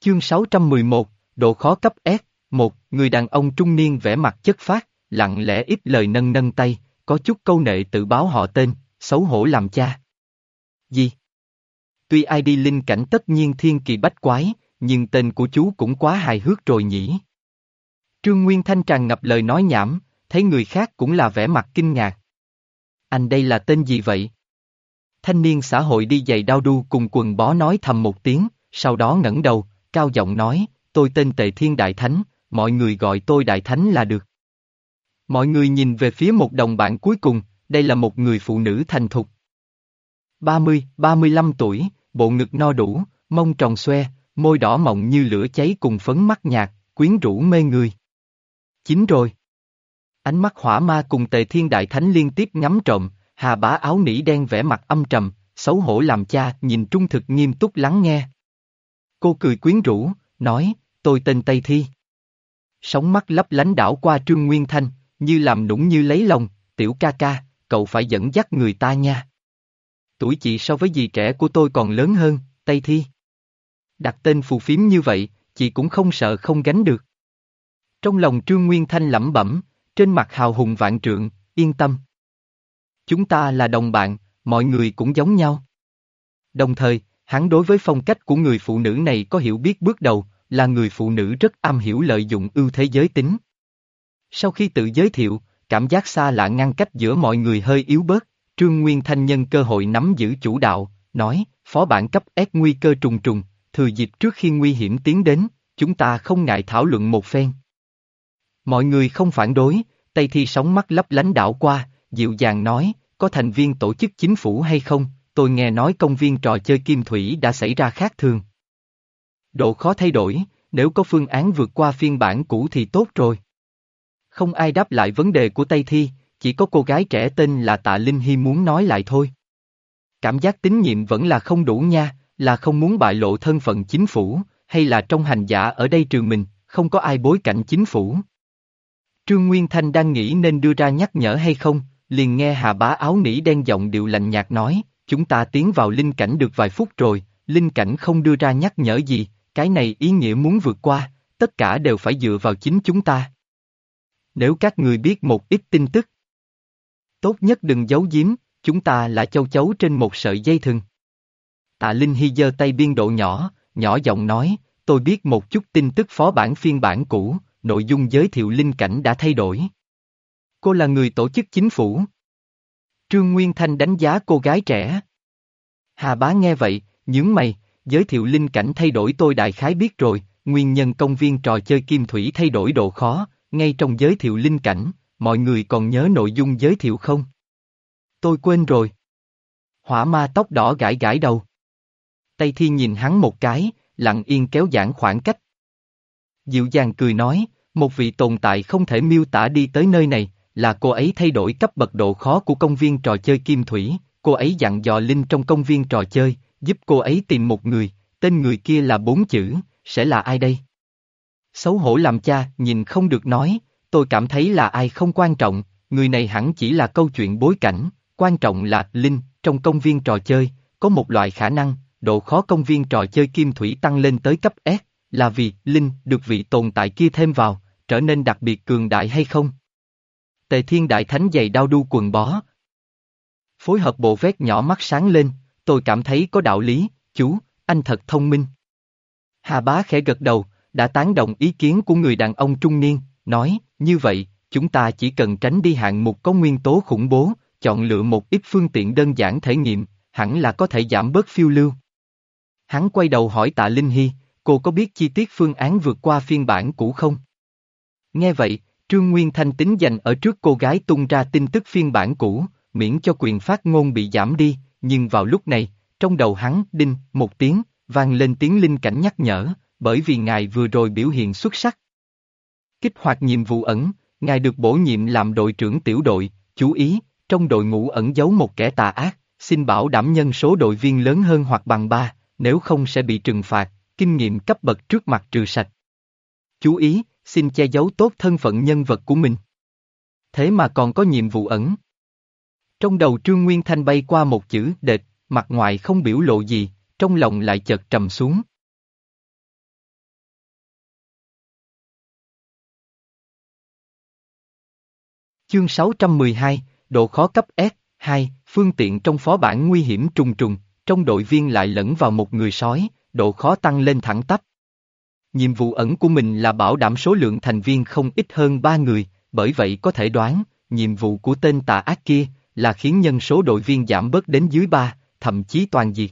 Chương 611, độ khó cấp S, một người đàn ông trung niên vẻ mặt chất phát, lặng lẽ ít lời nâng nâng tay, có chút câu nệ tự báo họ tên, xấu hổ làm cha. Gì? Tuy ai đi linh cảnh tất nhiên thiên kỳ bách quái, nhưng tên của chú cũng quá hài hước rồi nhỉ. Trương Nguyên Thanh tràn ngập lời nói nhảm, thấy người khác cũng là vẻ mặt kinh ngạc. Anh đây là tên gì vậy? Thanh niên xã hội đi giày đao đu cùng quần bó nói thầm một tiếng, sau đó ngẩng đầu, cao giọng nói, tôi tên Tề Thiên Đại Thánh, mọi người gọi tôi Đại Thánh là được. Mọi người nhìn về phía một đồng bạn cuối cùng, đây là một người phụ nữ thành thục. 30, 35 tuổi, bộ ngực no đủ, mông tròn xoe, môi đỏ mọng như lửa cháy cùng phấn mắt nhạt, quyến rũ mê người. Chính rồi. Ánh mắt hỏa ma cùng tề thiên đại thánh liên tiếp ngắm trộm, hà bá áo nỉ đen vẽ mặt âm trầm, xấu hổ làm cha nhìn trung thực nghiêm túc lắng nghe. Cô cười quyến rũ, nói, tôi tên Tây Thi. Sóng mắt lấp lánh đảo qua Trương Nguyên Thanh, như làm nũng như lấy lòng, tiểu ca ca, cậu phải dẫn dắt người ta nha. Tuổi chị so với dì trẻ của tôi còn lớn hơn, Tây Thi. Đặt tên phù phiếm như vậy, chị cũng không sợ không gánh được. Trong lòng Trương Nguyên Thanh lẩm bẩm, trên mặt hào hùng vạn trượng, yên tâm. Chúng ta là đồng bạn, mọi người cũng giống nhau. Đồng thời, hắn đối với phong cách của người phụ nữ này có hiểu biết bước đầu, là người phụ nữ rất am hiểu lợi dụng ưu thế giới tính. Sau khi tự giới thiệu, cảm giác xa lạ ngăn cách giữa mọi người hơi yếu bớt, Trương Nguyên Thanh nhân cơ hội nắm giữ chủ đạo, nói, phó bản cấp S nguy cơ trùng trùng, thừa dịp trước khi nguy hiểm tiến đến, chúng ta không ngại thảo luận một phen. Mọi người không phản đối, Tây Thi sóng mắt lấp lánh đảo qua, dịu dàng nói, có thành viên tổ chức chính phủ hay không, tôi nghe nói công viên trò chơi Kim Thủy đã xảy ra khác thường. Độ khó thay đổi, nếu có phương án vượt qua phiên bản cũ thì tốt rồi. Không ai đáp lại vấn đề của Tây Thi, chỉ có cô gái trẻ tên là Tạ Linh Hy muốn nói lại thôi. Cảm giác tín nhiệm vẫn là không đủ nha, là không muốn bại lộ thân phận chính phủ, hay là trong hành giả ở đây trường mình, không có ai bối cảnh chính phủ. Trương Nguyên Thanh đang nghĩ nên đưa ra nhắc nhở hay không, liền nghe Hà Bá áo nỉ đen giọng điệu lạnh nhạt nói, chúng ta tiến vào linh cảnh được vài phút rồi, linh cảnh không đưa ra nhắc nhở gì, cái này ý nghĩa muốn vượt qua, tất cả đều phải dựa vào chính chúng ta. Nếu các người biết một ít tin tức, tốt nhất đừng giấu giếm, chúng ta là châu chấu trên một sợi dây thừng. Tạ Linh Hy giơ tay biên độ nhỏ, nhỏ giọng nói, tôi biết một chút tin tức phó bản phiên bản cũ, nội dung giới thiệu linh cảnh đã thay đổi. Cô là người tổ chức chính phủ. Trương Nguyên Thanh đánh giá cô gái trẻ. Hà bá nghe vậy, nhướng mày, giới thiệu linh cảnh thay đổi tôi đại khái biết rồi, nguyên nhân công viên trò chơi kim thủy thay đổi độ khó, ngay trong giới thiệu linh cảnh, mọi người còn nhớ nội dung giới thiệu không? Tôi quên rồi. Hỏa ma tóc đỏ gãi gãi đầu. Tây Thiên nhìn hắn một cái, lặng yên kéo giãn khoảng cách. Dịu dàng cười nói, một vị tồn tại không thể miêu tả đi tới nơi này, là cô ấy thay đổi cấp bậc độ khó của công viên trò chơi Kim Thủy, cô ấy dặn dò Linh trong công viên trò chơi, giúp cô ấy tìm một người, tên người kia là bốn chữ, sẽ là ai đây? Xấu hổ làm cha, nhìn không được nói, tôi cảm thấy là ai không quan trọng, người này hẳn chỉ là câu chuyện bối cảnh, quan trọng là Linh, trong công viên trò chơi, có một loại khả năng, độ khó công viên trò chơi Kim Thủy tăng lên tới cấp S, là vì Linh được vị tồn tại kia thêm vào, trở nên đặc biệt cường đại hay không? Tề Thiên Đại Thánh giày đao đu quần bó. Phối hợp bộ vét nhỏ mắt sáng lên, tôi cảm thấy có đạo lý, chú, anh thật thông minh. Hà bá khẽ gật đầu, đã tán đồng ý kiến của người đàn ông trung niên, nói, như vậy, chúng ta chỉ cần tránh đi hạng mục có nguyên tố khủng bố, chọn lựa một ít phương tiện đơn giản thể nghiệm, hẳn là có thể giảm bớt phiêu lưu. Hắn quay đầu hỏi tạ Linh Hy, cô có biết chi tiết phương án vượt qua phiên bản cũ không? Nghe vậy, Trương Nguyên Thanh tính dành ở trước cô gái tung ra tin tức phiên bản cũ, miễn cho quyền phát ngôn bị giảm đi, nhưng vào lúc này, trong đầu hắn đinh một tiếng, vang lên tiếng linh cảnh nhắc nhở, bởi vì ngài vừa rồi biểu hiện xuất sắc. Kích hoạt nhiệm vụ ẩn, ngài được bổ nhiệm làm đội trưởng tiểu đội, chú ý, trong đội ngũ ẩn giấu một kẻ tà ác, xin bảo đảm nhân số đội viên lớn hơn hoặc bằng ba, nếu không sẽ bị trừng phạt, kinh nghiệm cấp bậc trước mặt trừ sạch. Chú ý, xin che giấu tốt thân phận nhân vật của mình. Thế mà còn có nhiệm vụ ẩn. Trong đầu Trương Nguyên Thanh bay qua một chữ đệt, mặt ngoài không biểu lộ gì, trong lòng lại chợt trầm xuống. Chương 612, độ khó cấp S, 2, phương tiện trong phó bản nguy hiểm trùng trùng, trong đội viên lại lẫn vào một người sói, độ khó tăng lên thẳng tắp. Nhiệm vụ ẩn của mình là bảo đảm số lượng thành viên không ít hơn 3 người, bởi vậy có thể đoán, nhiệm vụ của tên tà ác kia là khiến nhân số đội viên giảm bớt đến dưới 3, thậm chí toàn diệt.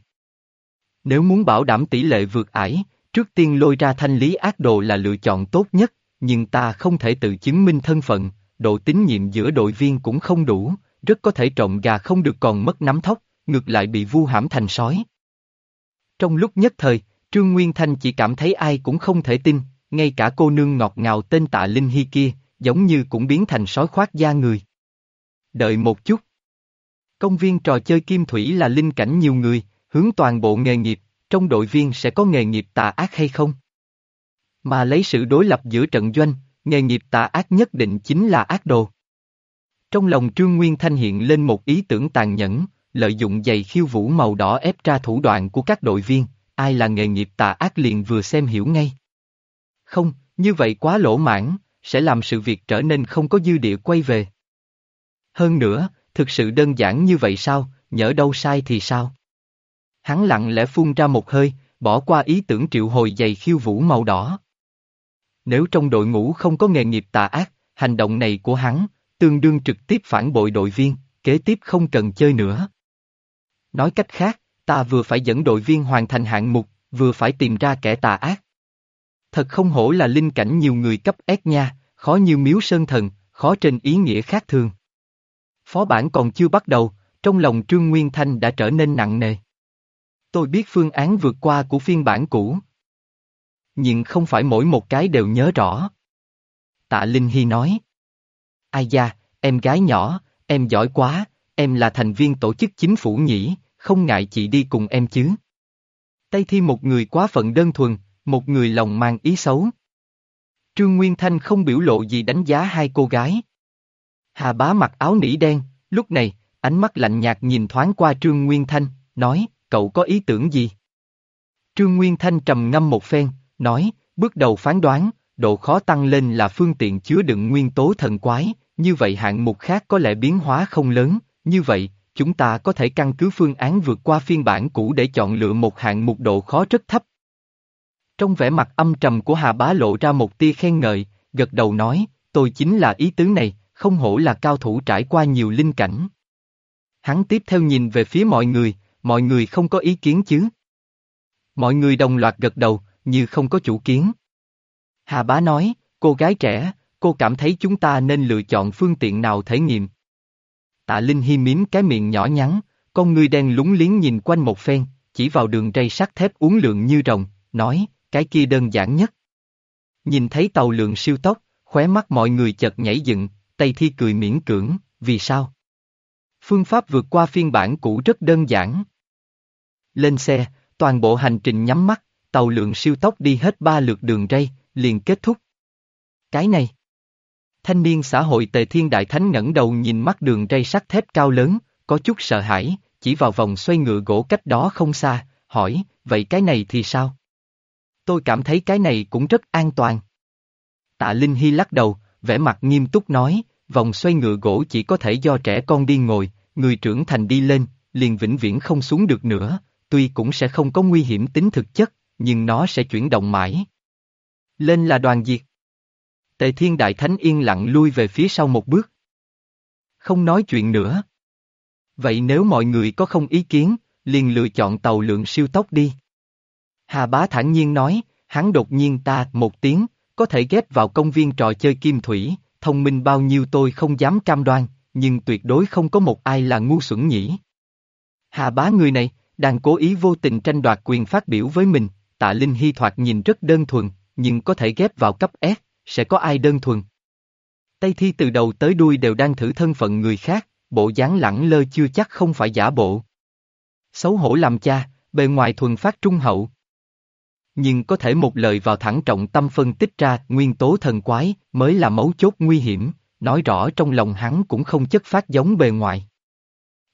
Nếu muốn bảo đảm tỷ lệ vượt ải, trước tiên lôi ra thanh lý ác đồ là lựa chọn tốt nhất, nhưng ta không thể tự chứng minh thân phận, độ tín nhiệm giữa đội viên cũng không đủ, rất có thể trộm gà không được còn mất nắm thóc, ngược lại bị vu hãm thành sói. Trong lúc nhất thời, Trương Nguyên Thanh chỉ cảm thấy ai cũng không thể tin, ngay cả cô nương ngọt ngào tên tạ Linh Hy kia, giống như cũng biến thành sói khoác da người. Đợi một chút. Công viên trò chơi Kim Thủy là linh cảnh nhiều người, hướng toàn bộ nghề nghiệp, trong đội viên sẽ có nghề nghiệp tà ác hay không? Mà lấy sự đối lập giữa trận doanh, nghề nghiệp tà ác nhất định chính là ác đồ. Trong lòng Trương Nguyên Thanh hiện lên một ý tưởng tàn nhẫn, lợi dụng giày khiêu vũ màu đỏ ép ra thủ đoạn của các đội viên, ai là nghề nghiệp tà ác liền vừa xem hiểu ngay. Không, như vậy quá lỗ mãn, sẽ làm sự việc trở nên không có dư địa quay về. Hơn nữa, thực sự đơn giản như vậy sao, nhỡ đâu sai thì sao? Hắn lặng lẽ phun ra một hơi, bỏ qua ý tưởng triệu hồi giày khiêu vũ màu đỏ. Nếu trong đội ngũ không có nghề nghiệp tà ác, hành động này của hắn, tương đương trực tiếp phản bội đội viên, kế tiếp không cần chơi nữa. Nói cách khác, ta vừa phải dẫn đội viên hoàn thành hạng mục, vừa phải tìm ra kẻ tà ác. Thật không hổ là linh cảnh nhiều người cấp S nha, khó như miếu sơn thần, khó trên ý nghĩa khác thường. Phó bản còn chưa bắt đầu, trong lòng Trương Nguyên Thanh đã trở nên nặng nề. Tôi biết phương án vượt qua của phiên bản cũ. Nhưng không phải mỗi một cái đều nhớ rõ. Tạ Linh Hy nói. Ai da, em gái nhỏ, em giỏi quá, em là thành viên tổ chức chính phủ nhỉ, không ngại chị đi cùng em chứ. Tây Thi một người quá phận đơn thuần, một người lòng mang ý xấu. Trương Nguyên Thanh không biểu lộ gì đánh giá hai cô gái. Hà bá mặc áo nỉ đen, lúc này, ánh mắt lạnh nhạt nhìn thoáng qua Trương Nguyên Thanh, nói, cậu có ý tưởng gì? Trương Nguyên Thanh trầm ngâm một phen, nói, bước đầu phán đoán, độ khó tăng lên là phương tiện chứa đựng nguyên tố thần quái, như vậy hạng mục khác có lẽ biến hóa không lớn, như vậy, chúng ta có thể căn cứ phương án vượt qua phiên bản cũ để chọn lựa một hạng mục độ khó rất thấp. Trong vẻ mặt âm trầm của Hà Bá lộ ra một tia khen ngợi, gật đầu nói, tôi chính là ý tứ này, không hổ là cao thủ trải qua nhiều linh cảnh. Hắn tiếp theo nhìn về phía mọi người, mọi người không có ý kiến chứ. Mọi người đồng loạt gật đầu, như không có chủ kiến. Hà Bá nói, cô gái trẻ, cô cảm thấy chúng ta nên lựa chọn phương tiện nào thể nghiệm. Tạ Linh Hi miếm cái miệng nhỏ nhắn, con ngươi đen lúng liếng nhìn quanh một phen, chỉ vào đường ray sắt thép uốn lượn như rồng, nói, cái kia đơn giản nhất. Nhìn thấy tàu lượng siêu tốc, khóe mắt mọi người chợt nhảy dựng, Tây Thi cười miễn cưỡng, vì sao? Phương pháp vượt qua phiên bản cũ rất đơn giản. Lên xe, toàn bộ hành trình nhắm mắt, tàu lượng siêu tốc đi hết ba lượt đường ray, liền kết thúc. Cái này. Thanh niên xã hội Tề Thiên Đại Thánh ngẩng đầu nhìn mắt đường ray sắt thép cao lớn, có chút sợ hãi, chỉ vào vòng xoay ngựa gỗ cách đó không xa, hỏi, vậy cái này thì sao? Tôi cảm thấy cái này cũng rất an toàn. Tạ Linh Hy lắc đầu, vẻ mặt nghiêm túc nói, vòng xoay ngựa gỗ chỉ có thể do trẻ con đi ngồi, người trưởng thành đi lên, liền vĩnh viễn không xuống được nữa, tuy cũng sẽ không có nguy hiểm tính thực chất, nhưng nó sẽ chuyển động mãi. Lên là đoàn diệt. Tề Thiên Đại Thánh yên lặng lui về phía sau một bước. Không nói chuyện nữa. Vậy nếu mọi người có không ý kiến, liền lựa chọn tàu lượng siêu tốc đi. Hà bá thản nhiên nói, hắn đột nhiên ta một tiếng, có thể ghép vào công viên trò chơi kim thủy, thông minh bao nhiêu tôi không dám cam đoan, nhưng tuyệt đối không có một ai là ngu xuẩn nhỉ. Hà bá người này, đang cố ý vô tình tranh đoạt quyền phát biểu với mình, tạ Linh Hy thoạt nhìn rất đơn thuần, nhưng có thể ghép vào cấp S, sẽ có ai đơn thuần. Tây Thi từ đầu tới đuôi đều đang thử thân phận người khác, bộ dáng lẳng lơ chưa chắc không phải giả bộ. Xấu hổ làm cha, bề ngoài thuần phát trung hậu. Nhưng có thể một lời vào thẳng trọng tâm phân tích ra nguyên tố thần quái mới là mấu chốt nguy hiểm, nói rõ trong lòng hắn cũng không chất phát giống bề ngoài.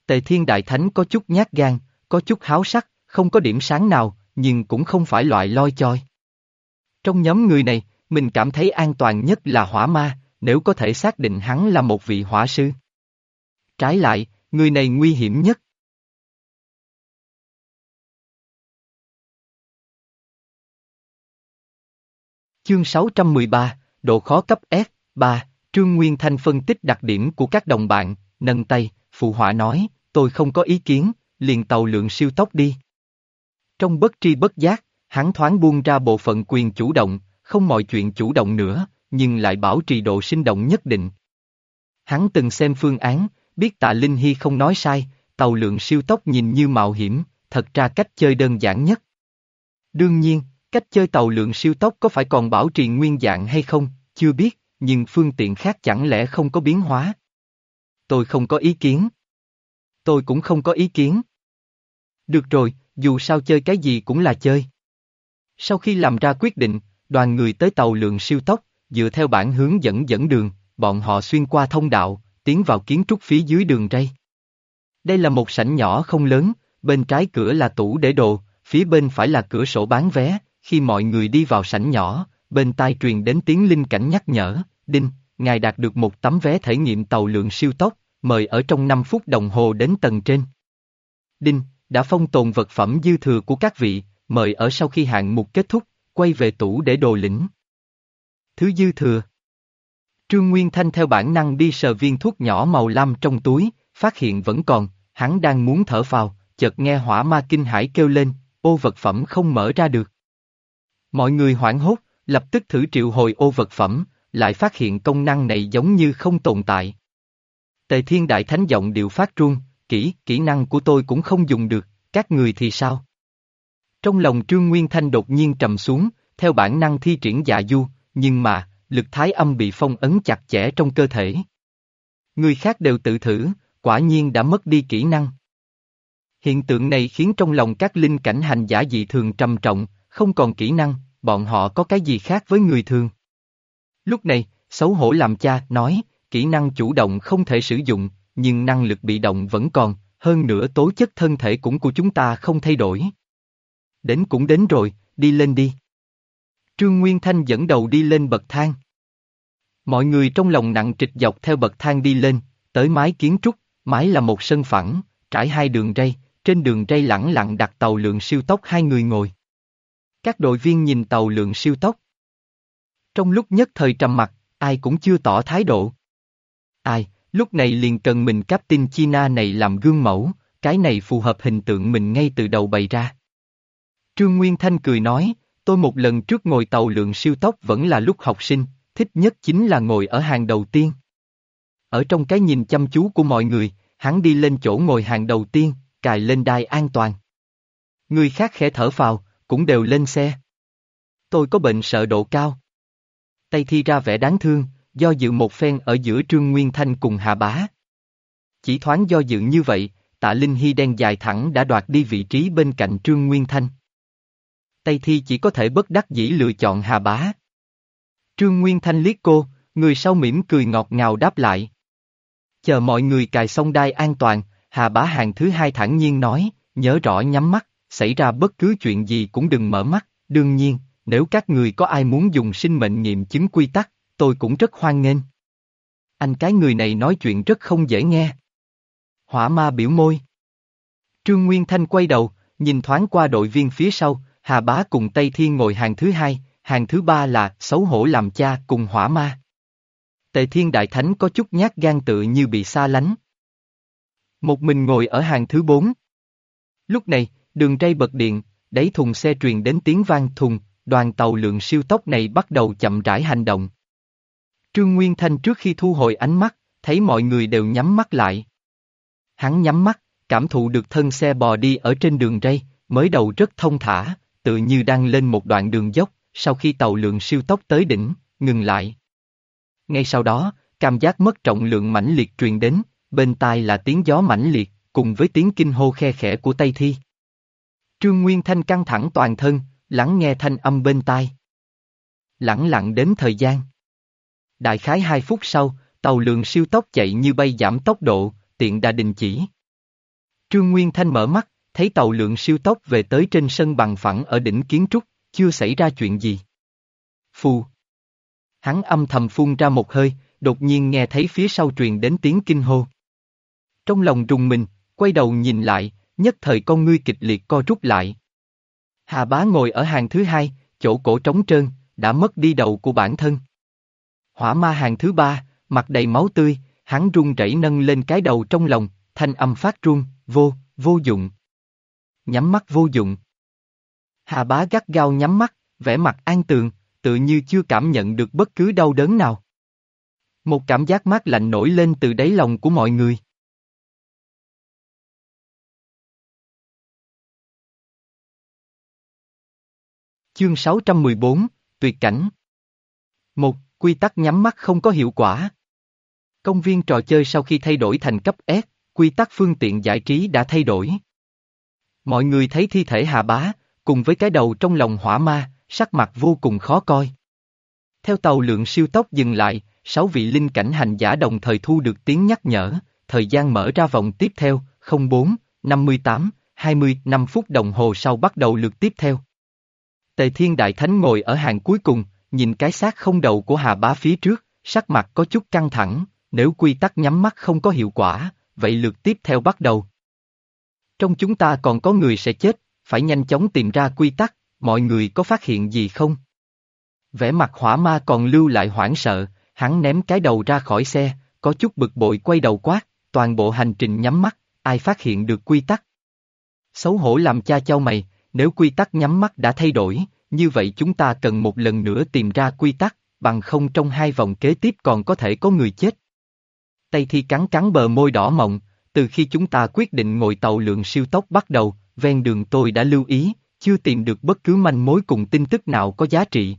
Tề Thiên Đại Thánh có chút nhát gan, có chút háo sắc, không có điểm sáng nào, nhưng cũng không phải loại loi choi. Trong nhóm người này, mình cảm thấy an toàn nhất là hỏa ma, nếu có thể xác định hắn là một vị hỏa sư. Trái lại, người này nguy hiểm nhất. Chương 613, độ khó cấp S, 3, Trương Nguyên Thanh phân tích đặc điểm của các đồng bạn, nâng tay, phụ họa nói, tôi không có ý kiến, liền tàu lượng siêu tốc đi. Trong bất tri bất giác, hắn thoáng buông ra bộ phận quyền chủ động, không mọi chuyện chủ động nữa, nhưng lại bảo trì độ sinh động nhất định. Hắn từng xem phương án, biết tạ Linh Hy không nói sai, tàu lượng siêu tốc nhìn như mạo hiểm, thật ra cách chơi đơn giản nhất. Đương nhiên, cách chơi tàu lượng siêu tốc có phải còn bảo trì nguyên dạng hay không, chưa biết, nhưng phương tiện khác chẳng lẽ không có biến hóa. Tôi không có ý kiến. Tôi cũng không có ý kiến. Được rồi, dù sao chơi cái gì cũng là chơi. Sau khi làm ra quyết định, đoàn người tới tàu lượng siêu tốc, dựa theo bản hướng dẫn dẫn đường, bọn họ xuyên qua thông đạo, tiến vào kiến trúc phía dưới đường ray. Đây là một sảnh nhỏ không lớn, bên trái cửa là tủ để đồ, phía bên phải là cửa sổ bán vé, khi mọi người đi vào sảnh nhỏ, bên tai truyền đến tiếng linh cảnh nhắc nhở, Đinh, ngài đạt được một tấm vé thể nghiệm tàu lượng siêu tốc, mời ở trong 5 phút đồng hồ đến tầng trên. Đinh, đã phong tồn vật phẩm dư thừa của các vị, mời ở sau khi hạng mục kết thúc, quay về tủ để đồ lĩnh. Thứ dư thừa. Trương Nguyên Thanh theo bản năng đi sờ viên thuốc nhỏ màu lam trong túi, phát hiện vẫn còn, hắn đang muốn thở vào, chợt nghe hỏa ma kinh hải kêu lên, ô vật phẩm không mở ra được. Mọi người hoảng hốt, lập tức thử triệu hồi ô vật phẩm, lại phát hiện công năng này giống như không tồn tại. Tề Thiên Đại Thánh giọng điệu phát run, kỹ, kỹ năng của tôi cũng không dùng được, các người thì sao? Trong lòng Trương Nguyên Thanh đột nhiên trầm xuống, theo bản năng thi triển dạ du, nhưng mà, lực thái âm bị phong ấn chặt chẽ trong cơ thể. Người khác đều tự thử, quả nhiên đã mất đi kỹ năng. Hiện tượng này khiến trong lòng các linh cảnh hành giả dị thường trầm trọng, không còn kỹ năng, bọn họ có cái gì khác với người thường. Lúc này, xấu hổ làm cha, nói, kỹ năng chủ động không thể sử dụng, nhưng năng lực bị động vẫn còn, hơn nữa tố chất thân thể cũng của chúng ta không thay đổi. Đến cũng đến rồi, đi lên đi. Trương Nguyên Thanh dẫn đầu đi lên bậc thang. Mọi người trong lòng nặng trịch dọc theo bậc thang đi lên, tới mái kiến trúc, mái là một sân phẳng, trải hai đường ray, trên đường ray lẳng lặng đặt tàu lượng siêu tốc hai người ngồi. Các đội viên nhìn tàu lượng siêu tốc. Trong lúc nhất thời trầm mặt, ai cũng chưa tỏ thái độ. Ai, lúc này liền cần mình Captain China này làm gương mẫu, cái này phù hợp hình tượng mình ngay từ đầu bày ra. Trương Nguyên Thanh cười nói, tôi một lần trước ngồi tàu lượng siêu tốc vẫn là lúc học sinh, thích nhất chính là ngồi ở hàng đầu tiên. Ở trong cái nhìn chăm chú của mọi người, hắn đi lên chỗ ngồi hàng đầu tiên, cài lên đai an toàn. Người khác khẽ thở phào, cũng đều lên xe. Tôi có bệnh sợ độ cao. Tây Thi ra vẻ đáng thương, do dự một phen ở giữa Trương Nguyên Thanh cùng Hà Bá. Chỉ thoáng do dự như vậy, tạ Linh Hy đen dài thẳng đã đoạt đi vị trí bên cạnh Trương Nguyên Thanh. Tây Thi chỉ có thể bất đắc dĩ lựa chọn Hà Bá. Trương Nguyên Thanh liếc cô, người sau mỉm cười ngọt ngào đáp lại. Chờ mọi người cài xong đai an toàn, Hà Bá hàng thứ hai thẳng nhiên nói, nhớ rõ nhắm mắt, xảy ra bất cứ chuyện gì cũng đừng mở mắt, đương nhiên, nếu các người có ai muốn dùng sinh mệnh nghiệm chứng quy tắc, tôi cũng rất hoan nghênh. Anh cái người này nói chuyện rất không dễ nghe. Hỏa ma biểu môi. Trương Nguyên Thanh quay đầu, nhìn thoáng qua đội viên phía sau, Hà Bá cùng Tây Thiên ngồi hàng thứ hai, hàng thứ ba là xấu hổ làm cha cùng hỏa ma. Tề Thiên Đại Thánh có chút nhát gan tự như bị xa lánh. Một mình ngồi ở hàng thứ bốn. Lúc này, đường ray bật điện, đẩy thùng xe truyền đến tiếng vang thùng, đoàn tàu lượng siêu tốc này bắt đầu chậm rãi hành động. Trương Nguyên Thanh trước khi thu hồi ánh mắt, thấy mọi người đều nhắm mắt lại. Hắn nhắm mắt, cảm thụ được thân xe bò đi ở trên đường ray, mới đầu rất thông thả, tự như đang lên một đoạn đường dốc, sau khi tàu lượng siêu tốc tới đỉnh, ngừng lại. Ngay sau đó, cảm giác mất trọng lượng mãnh liệt truyền đến, bên tai là tiếng gió mãnh liệt, cùng với tiếng kinh hô khe khẽ của Tây Thi. Trương Nguyên Thanh căng thẳng toàn thân, lắng nghe thanh âm bên tai. Lặng lặng đến thời gian. Đại khái hai phút sau, tàu lượng siêu tốc chạy như bay giảm tốc độ, tiện đã đình chỉ. Trương Nguyên Thanh mở mắt, thấy tàu lượng siêu tốc về tới trên sân bằng phẳng ở đỉnh kiến trúc, chưa xảy ra chuyện gì. Phù. Hắn âm thầm phun ra một hơi, đột nhiên nghe thấy phía sau truyền đến tiếng kinh hô. Trong lòng rùng mình, quay đầu nhìn lại, nhất thời con ngươi kịch liệt co rút lại. Hà bá ngồi ở hàng thứ hai, chỗ cổ trống trơn, đã mất đi đầu của bản thân. Hỏa ma hàng thứ ba, mặt đầy máu tươi, hắn run rẩy nâng lên cái đầu trong lòng, thanh âm phát run, vô, vô dụng. Nhắm mắt vô dụng. Hà bá gắt gao nhắm mắt, vẻ mặt an tường, tự như chưa cảm nhận được bất cứ đau đớn nào. Một cảm giác mát lạnh nổi lên từ đáy lòng của mọi người. Chương 614, Tuyệt cảnh Một, quy tắc nhắm mắt không có hiệu quả. Công viên trò chơi sau khi thay đổi thành cấp S, quy tắc phương tiện giải trí đã thay đổi. Mọi người thấy thi thể hạ bá, cùng với cái đầu trong lòng hỏa ma, sắc mặt vô cùng khó coi. Theo tàu lượng siêu tốc dừng lại, sáu vị linh cảnh hành giả đồng thời thu được tiếng nhắc nhở, thời gian mở ra vòng tiếp theo, 04, 58, 20, 5 phút đồng hồ sau bắt đầu lượt tiếp theo. Tề Thiên Đại Thánh ngồi ở hàng cuối cùng, nhìn cái xác không đầu của Hà Bá phía trước, sắc mặt có chút căng thẳng, nếu quy tắc nhắm mắt không có hiệu quả, vậy lượt tiếp theo bắt đầu. Trong chúng ta còn có người sẽ chết, phải nhanh chóng tìm ra quy tắc, mọi người có phát hiện gì không? Vẻ mặt hỏa ma còn lưu lại hoảng sợ, hắn ném cái đầu ra khỏi xe, có chút bực bội quay đầu quát, toàn bộ hành trình nhắm mắt, ai phát hiện được quy tắc? Xấu hổ làm cha cho mày, nếu quy tắc nhắm mắt đã thay đổi, như vậy chúng ta cần một lần nữa tìm ra quy tắc, bằng không trong hai vòng kế tiếp còn có thể có người chết. Tây Thi cắn cắn bờ môi đỏ mọng, từ khi chúng ta quyết định ngồi tàu lượng siêu tốc bắt đầu, ven đường tôi đã lưu ý, chưa tìm được bất cứ manh mối cùng tin tức nào có giá trị.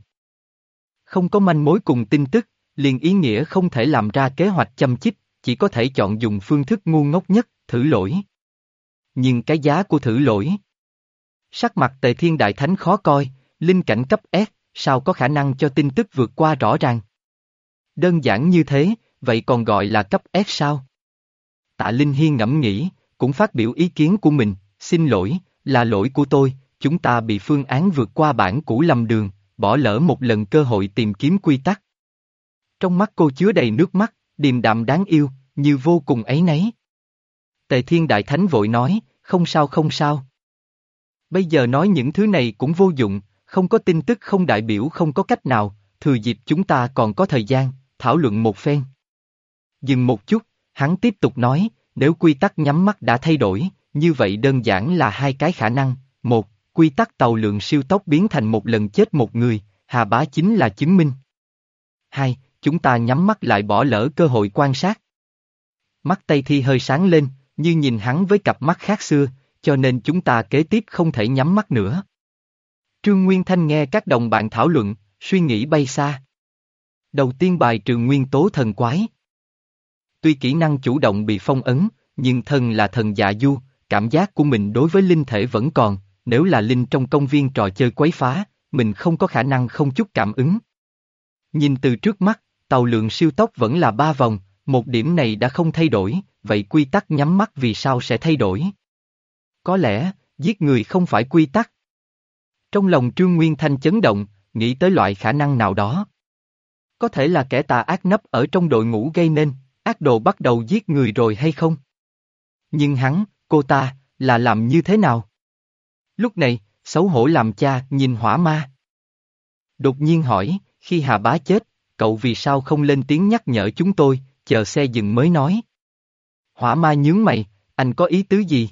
Không có manh mối cùng tin tức, liền ý nghĩa không thể làm ra kế hoạch chăm chích, chỉ có thể chọn dùng phương thức ngu ngốc nhất, thử lỗi. Nhưng cái giá của thử lỗi. Sắc mặt tề thiên đại thánh khó coi, linh cảnh cấp S, sao có khả năng cho tin tức vượt qua rõ ràng. Đơn giản như thế, vậy còn gọi là cấp S sao? Tạ Linh Hiên ngẫm nghĩ, cũng phát biểu ý kiến của mình, xin lỗi, là lỗi của tôi, chúng ta bị phương án vượt qua bản cũ lầm đường, bỏ lỡ một lần cơ hội tìm kiếm quy tắc. Trong mắt cô chứa đầy nước mắt, điềm đạm đáng yêu, như vô cùng ấy nấy. Tề Thiên Đại Thánh vội nói, không sao không sao. Bây giờ nói những thứ này cũng vô dụng, không có tin tức không đại biểu không có cách nào, thừa dịp chúng ta còn có thời gian, thảo luận một phen. Dừng một chút, hắn tiếp tục nói, nếu quy tắc nhắm mắt đã thay đổi, như vậy đơn giản là hai cái khả năng. Một, quy tắc tàu lượng siêu tốc biến thành một lần chết một người, Hà Bá chính là chứng minh. Hai, chúng ta nhắm mắt lại bỏ lỡ cơ hội quan sát. Mắt Tây Thi hơi sáng lên, như nhìn hắn với cặp mắt khác xưa, cho nên chúng ta kế tiếp không thể nhắm mắt nữa. Trương Nguyên Thanh nghe các đồng bạn thảo luận, suy nghĩ bay xa. Đầu tiên bài trừ nguyên tố thần quái. Tuy kỹ năng chủ động bị phong ấn, nhưng thần là thần dạ du, cảm giác của mình đối với linh thể vẫn còn, nếu là linh trong công viên trò chơi quấy phá, mình không có khả năng không chút cảm ứng. Nhìn từ trước mắt, tàu lượng siêu tốc vẫn là ba vòng, một điểm này đã không thay đổi, vậy quy tắc nhắm mắt vì sao sẽ thay đổi? Có lẽ, giết người không phải quy tắc. Trong lòng Trương Nguyên Thanh chấn động, nghĩ tới loại khả năng nào đó. Có thể là kẻ tà ác nấp ở trong đội ngũ gây nên, ác đồ bắt đầu giết người rồi hay không? Nhưng hắn, cô ta, là làm như thế nào? Lúc này, xấu hổ làm cha nhìn hỏa ma. Đột nhiên hỏi, khi Hà Bá chết, cậu vì sao không lên tiếng nhắc nhở chúng tôi, chờ xe dừng mới nói. Hỏa ma nhướng mày, anh có ý tứ gì?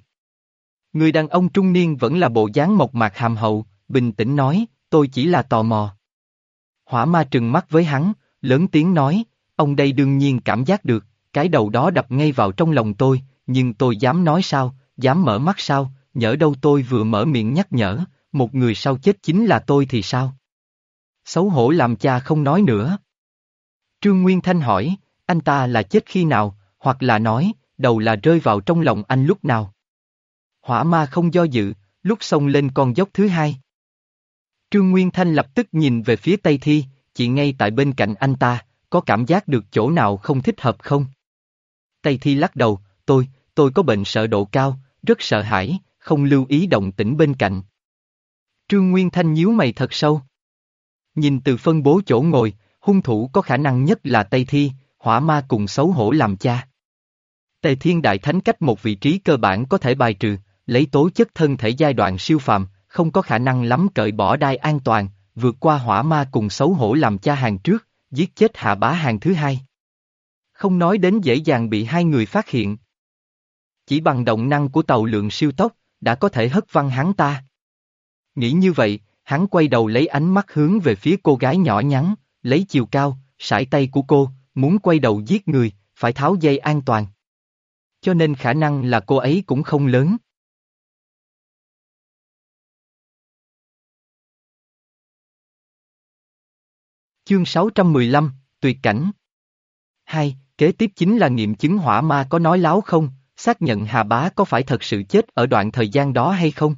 Người đàn ông trung niên vẫn là bộ dáng mộc mạc hàm hậu, bình tĩnh nói, tôi chỉ là tò mò. Hỏa ma trừng mắt với hắn, lớn tiếng nói, ông đây đương nhiên cảm giác được, cái đầu đó đập ngay vào trong lòng tôi, nhưng tôi dám nói sao, dám mở mắt sao, nhỡ đâu tôi vừa mở miệng nhắc nhở, một người sau chết chính là tôi thì sao? Xấu hổ làm cha không nói nữa. Trương Nguyên Thanh hỏi, anh ta là chết khi nào, hoặc là nói, đầu là rơi vào trong lòng anh lúc nào? Hỏa ma không do dự, lúc xông lên con dốc thứ hai. Trương Nguyên Thanh lập tức nhìn về phía Tây Thi, chỉ ngay tại bên cạnh anh ta, có cảm giác được chỗ nào không thích hợp không? Tây Thi lắc đầu, tôi, tôi có bệnh sợ độ cao, rất sợ hãi, không lưu ý động tĩnh bên cạnh. Trương Nguyên Thanh nhíu mày thật sâu. Nhìn từ phân bố chỗ ngồi, hung thủ có khả năng nhất là Tây Thi, hỏa ma cùng xấu hổ làm cha. Tề Thiên Đại Thánh cách một vị trí cơ bản có thể bài trừ, lấy tố chất thân thể giai đoạn siêu phàm, không có khả năng lắm cởi bỏ đai an toàn, vượt qua hỏa ma cùng xấu hổ làm cha hàng trước, giết chết hạ bá hàng thứ hai. Không nói đến dễ dàng bị hai người phát hiện. Chỉ bằng động năng của tàu lượng siêu tốc, đã có thể hất văng hắn ta. Nghĩ như vậy, hắn quay đầu lấy ánh mắt hướng về phía cô gái nhỏ nhắn, lấy chiều cao, sải tay của cô, muốn quay đầu giết người, phải tháo dây an toàn. Cho nên khả năng là cô ấy cũng không lớn. Chương 615, Tuyệt cảnh Hai, kế tiếp chính là nghiệm chứng hỏa ma có nói láo không, xác nhận Hà Bá có phải thật sự chết ở đoạn thời gian đó hay không.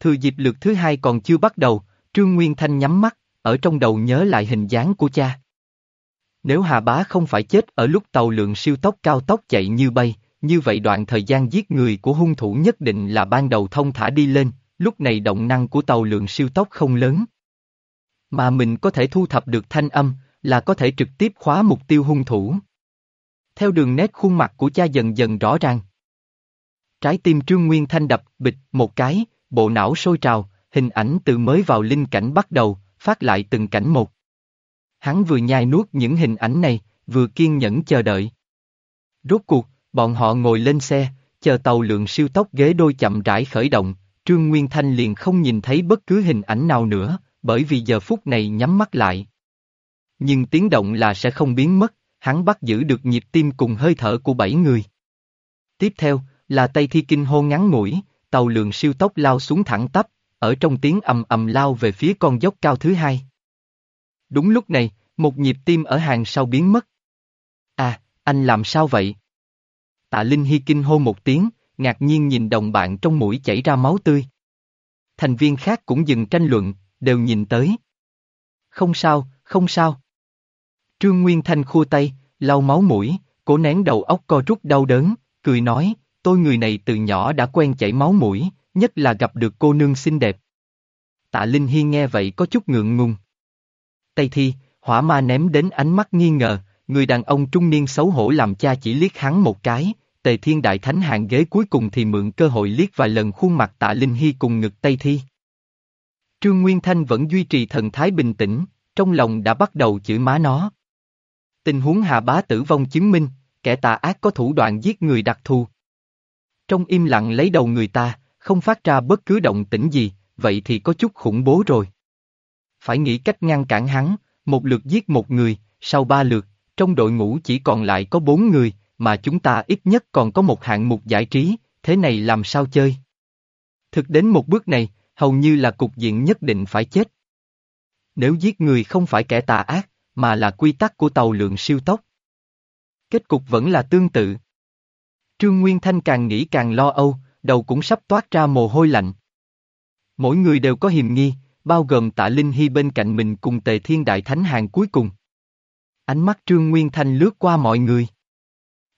Thừa dịp lượt thứ hai còn chưa bắt đầu, Trương Nguyên Thanh nhắm mắt, ở trong đầu nhớ lại hình dáng của cha. Nếu Hà Bá không phải chết ở lúc tàu lượng siêu tốc cao tốc chạy như bay, như vậy đoạn thời gian giết người của hung thủ nhất định là ban đầu thông thả đi lên, lúc này động năng của tàu lượng siêu tốc không lớn. Mà mình có thể thu thập được thanh âm, là có thể trực tiếp khóa mục tiêu hung thủ. Theo đường nét khuôn mặt của cha dần dần rõ ràng. Trái tim Trương Nguyên Thanh đập, bịch, một cái, bộ não sôi trào, hình ảnh từ mới vào linh cảnh bắt đầu, phát lại từng cảnh một. Hắn vừa nhai nuốt những hình ảnh này, vừa kiên nhẫn chờ đợi. Rốt cuộc, bọn họ ngồi lên xe, chờ tàu lượng siêu tốc ghế đôi chậm rãi khởi động, Trương Nguyên Thanh liền không nhìn thấy bất cứ hình ảnh nào nữa, bởi vì giờ phút này nhắm mắt lại. Nhưng tiếng động là sẽ không biến mất, hắn bắt giữ được nhịp tim cùng hơi thở của bảy người. Tiếp theo, là Tây Thi Kinh hô ngắn ngủi, tàu lượng siêu tốc lao xuống thẳng tắp, ở trong tiếng ầm ầm lao về phía con dốc cao thứ hai. Đúng lúc này, một nhịp tim ở hàng sau biến mất. À, anh làm sao vậy? Tạ Linh Hy kinh hô một tiếng, ngạc nhiên nhìn đồng bạn trong mũi chảy ra máu tươi. Thành viên khác cũng dừng tranh luận, đều nhìn tới. Không sao, không sao. Trương Nguyên Thanh khua tay, lau máu mũi, cố nén đầu óc co rút đau đớn, cười nói, tôi người này từ nhỏ đã quen chảy máu mũi, nhất là gặp được cô nương xinh đẹp. Tạ Linh Hi nghe vậy có chút ngượng ngùng. Tây Thi, hỏa ma ném đến ánh mắt nghi ngờ, người đàn ông trung niên xấu hổ làm cha chỉ liếc hắn một cái, Tề Thiên Đại Thánh hạng ghế cuối cùng thì mượn cơ hội liếc vài lần khuôn mặt tạ Linh Hi cùng ngực Tây Thi. Trương Nguyên Thanh vẫn duy trì thần thái bình tĩnh, trong lòng đã bắt đầu chửi má nó. Tình huống Hà Bá tử vong chứng minh, kẻ tà ác có thủ đoạn giết người đặc thù. Trong im lặng lấy đầu người ta, không phát ra bất cứ động tĩnh gì, vậy thì có chút khủng bố rồi. Phải nghĩ cách ngăn cản hắn, một lượt giết một người, sau ba lượt, trong đội ngũ chỉ còn lại có bốn người, mà chúng ta ít nhất còn có một hạng mục giải trí, thế này làm sao chơi? Thực đến một bước này, hầu như là cục diện nhất định phải chết. Nếu giết người không phải kẻ tà ác, mà là quy tắc của tàu lượng siêu tốc. Kết cục vẫn là tương tự. Trương Nguyên Thanh càng nghĩ càng lo âu, đầu cũng sắp toát ra mồ hôi lạnh. Mỗi người đều có hiềm nghi, bao gồm tạ Linh Hy bên cạnh mình cùng tề thiên đại thánh hàng cuối cùng. Ánh mắt Trương Nguyên Thanh lướt qua mọi người.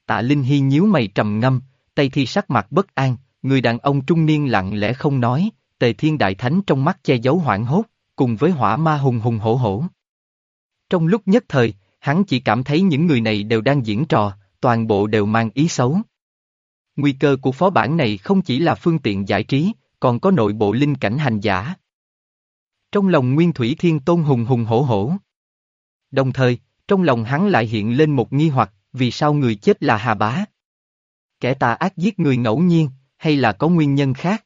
Tạ Linh Hy nhíu mày trầm ngâm, tay thi sắc mặt bất an, người đàn ông trung niên lặng lẽ không nói, tề thiên đại thánh trong mắt che giấu hoảng hốt, cùng với hỏa ma hùng hùng hổ hổ. Trong lúc nhất thời, hắn chỉ cảm thấy những người này đều đang diễn trò, toàn bộ đều mang ý xấu. Nguy cơ của phó bản này không chỉ là phương tiện giải trí, còn có nội bộ linh cảnh hành giả. Trong lòng Nguyên Thủy Thiên Tôn hùng hùng hổ hổ. Đồng thời, trong lòng hắn lại hiện lên một nghi hoặc, vì sao người chết là Hà Bá? Kẻ tà ác giết người ngẫu nhiên, hay là có nguyên nhân khác?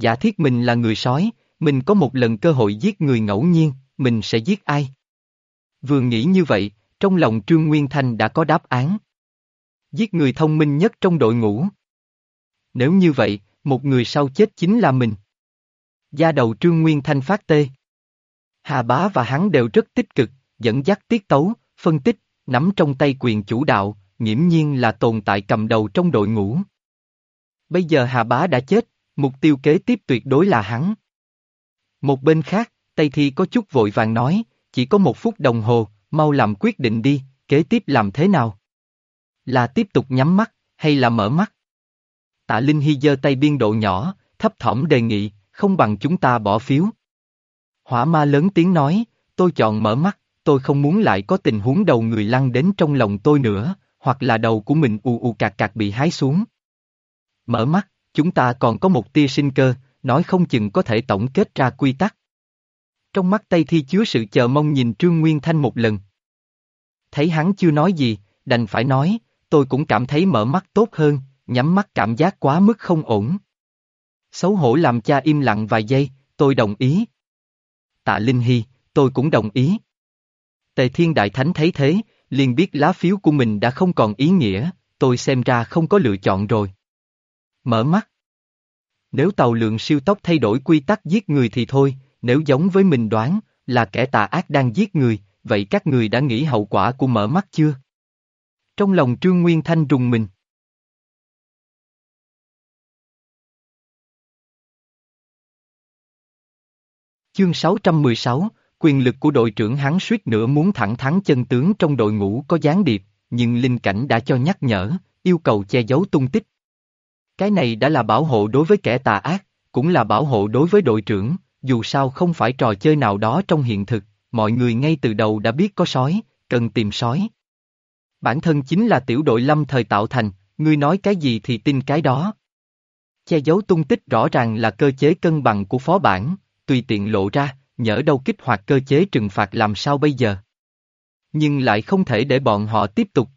Giả thiết mình là người sói, mình có một lần cơ hội giết người ngẫu nhiên, mình sẽ giết ai? Vừa nghĩ như vậy, trong lòng Trương Nguyên Thanh đã có đáp án. Giết người thông minh nhất trong đội ngũ. Nếu như vậy, một người sau chết chính là mình. Gia đầu Trương Nguyên Thanh phát tê. Hà Bá và hắn đều rất tích cực, dẫn dắt tiết tấu, phân tích, nắm trong tay quyền chủ đạo, nghiễm nhiên là tồn tại cầm đầu trong đội ngũ. Bây giờ Hà Bá đã chết, mục tiêu kế tiếp tuyệt đối là hắn. Một bên khác, Tây Thi có chút vội vàng nói, chỉ có một phút đồng hồ, mau làm quyết định đi, kế tiếp làm thế nào? Là tiếp tục nhắm mắt, hay là mở mắt? Tạ Linh Hy giơ tay biên độ nhỏ, thấp thỏm đề nghị, không bằng chúng ta bỏ phiếu. Hỏa ma lớn tiếng nói, tôi chọn mở mắt, tôi không muốn lại có tình huống đầu người lăn đến trong lòng tôi nữa, hoặc là đầu của mình u u cạc cạc bị hái xuống. Mở mắt, chúng ta còn có một tia sinh cơ, nói không chừng có thể tổng kết ra quy tắc. Trong mắt Tây Thi chứa sự chờ mong nhìn Trương Nguyên Thanh một lần. Thấy hắn chưa nói gì, đành phải nói, tôi cũng cảm thấy mở mắt tốt hơn, nhắm mắt cảm giác quá mức không ổn. Xấu hổ làm cha im lặng vài giây, tôi đồng ý. Tạ Linh Hy, tôi cũng đồng ý. Tề Thiên Đại Thánh thấy thế, liền biết lá phiếu của mình đã không còn ý nghĩa, tôi xem ra không có lựa chọn rồi. Mở mắt. Nếu tàu lượng siêu tốc thay đổi quy tắc giết người thì thôi, nếu giống với mình đoán, là kẻ tà ác đang giết người, vậy các người đã nghĩ hậu quả của mở mắt chưa? Trong lòng Trương Nguyên Thanh rùng mình. Chương 616, quyền lực của đội trưởng hắn suýt nữa muốn thẳng thắn chân tướng trong đội ngũ có gián điệp, nhưng linh cảnh đã cho nhắc nhở, yêu cầu che giấu tung tích. Cái này đã là bảo hộ đối với kẻ tà ác, cũng là bảo hộ đối với đội trưởng, dù sao không phải trò chơi nào đó trong hiện thực, mọi người ngay từ đầu đã biết có sói, cần tìm sói. Bản thân chính là tiểu đội lâm thời tạo thành, ngươi nói cái gì thì tin cái đó. Che giấu tung tích rõ ràng là cơ chế cân bằng của phó bản, tùy tiện lộ ra, nhỡ đâu kích hoạt cơ chế trừng phạt làm sao bây giờ. Nhưng lại không thể để bọn họ tiếp tục.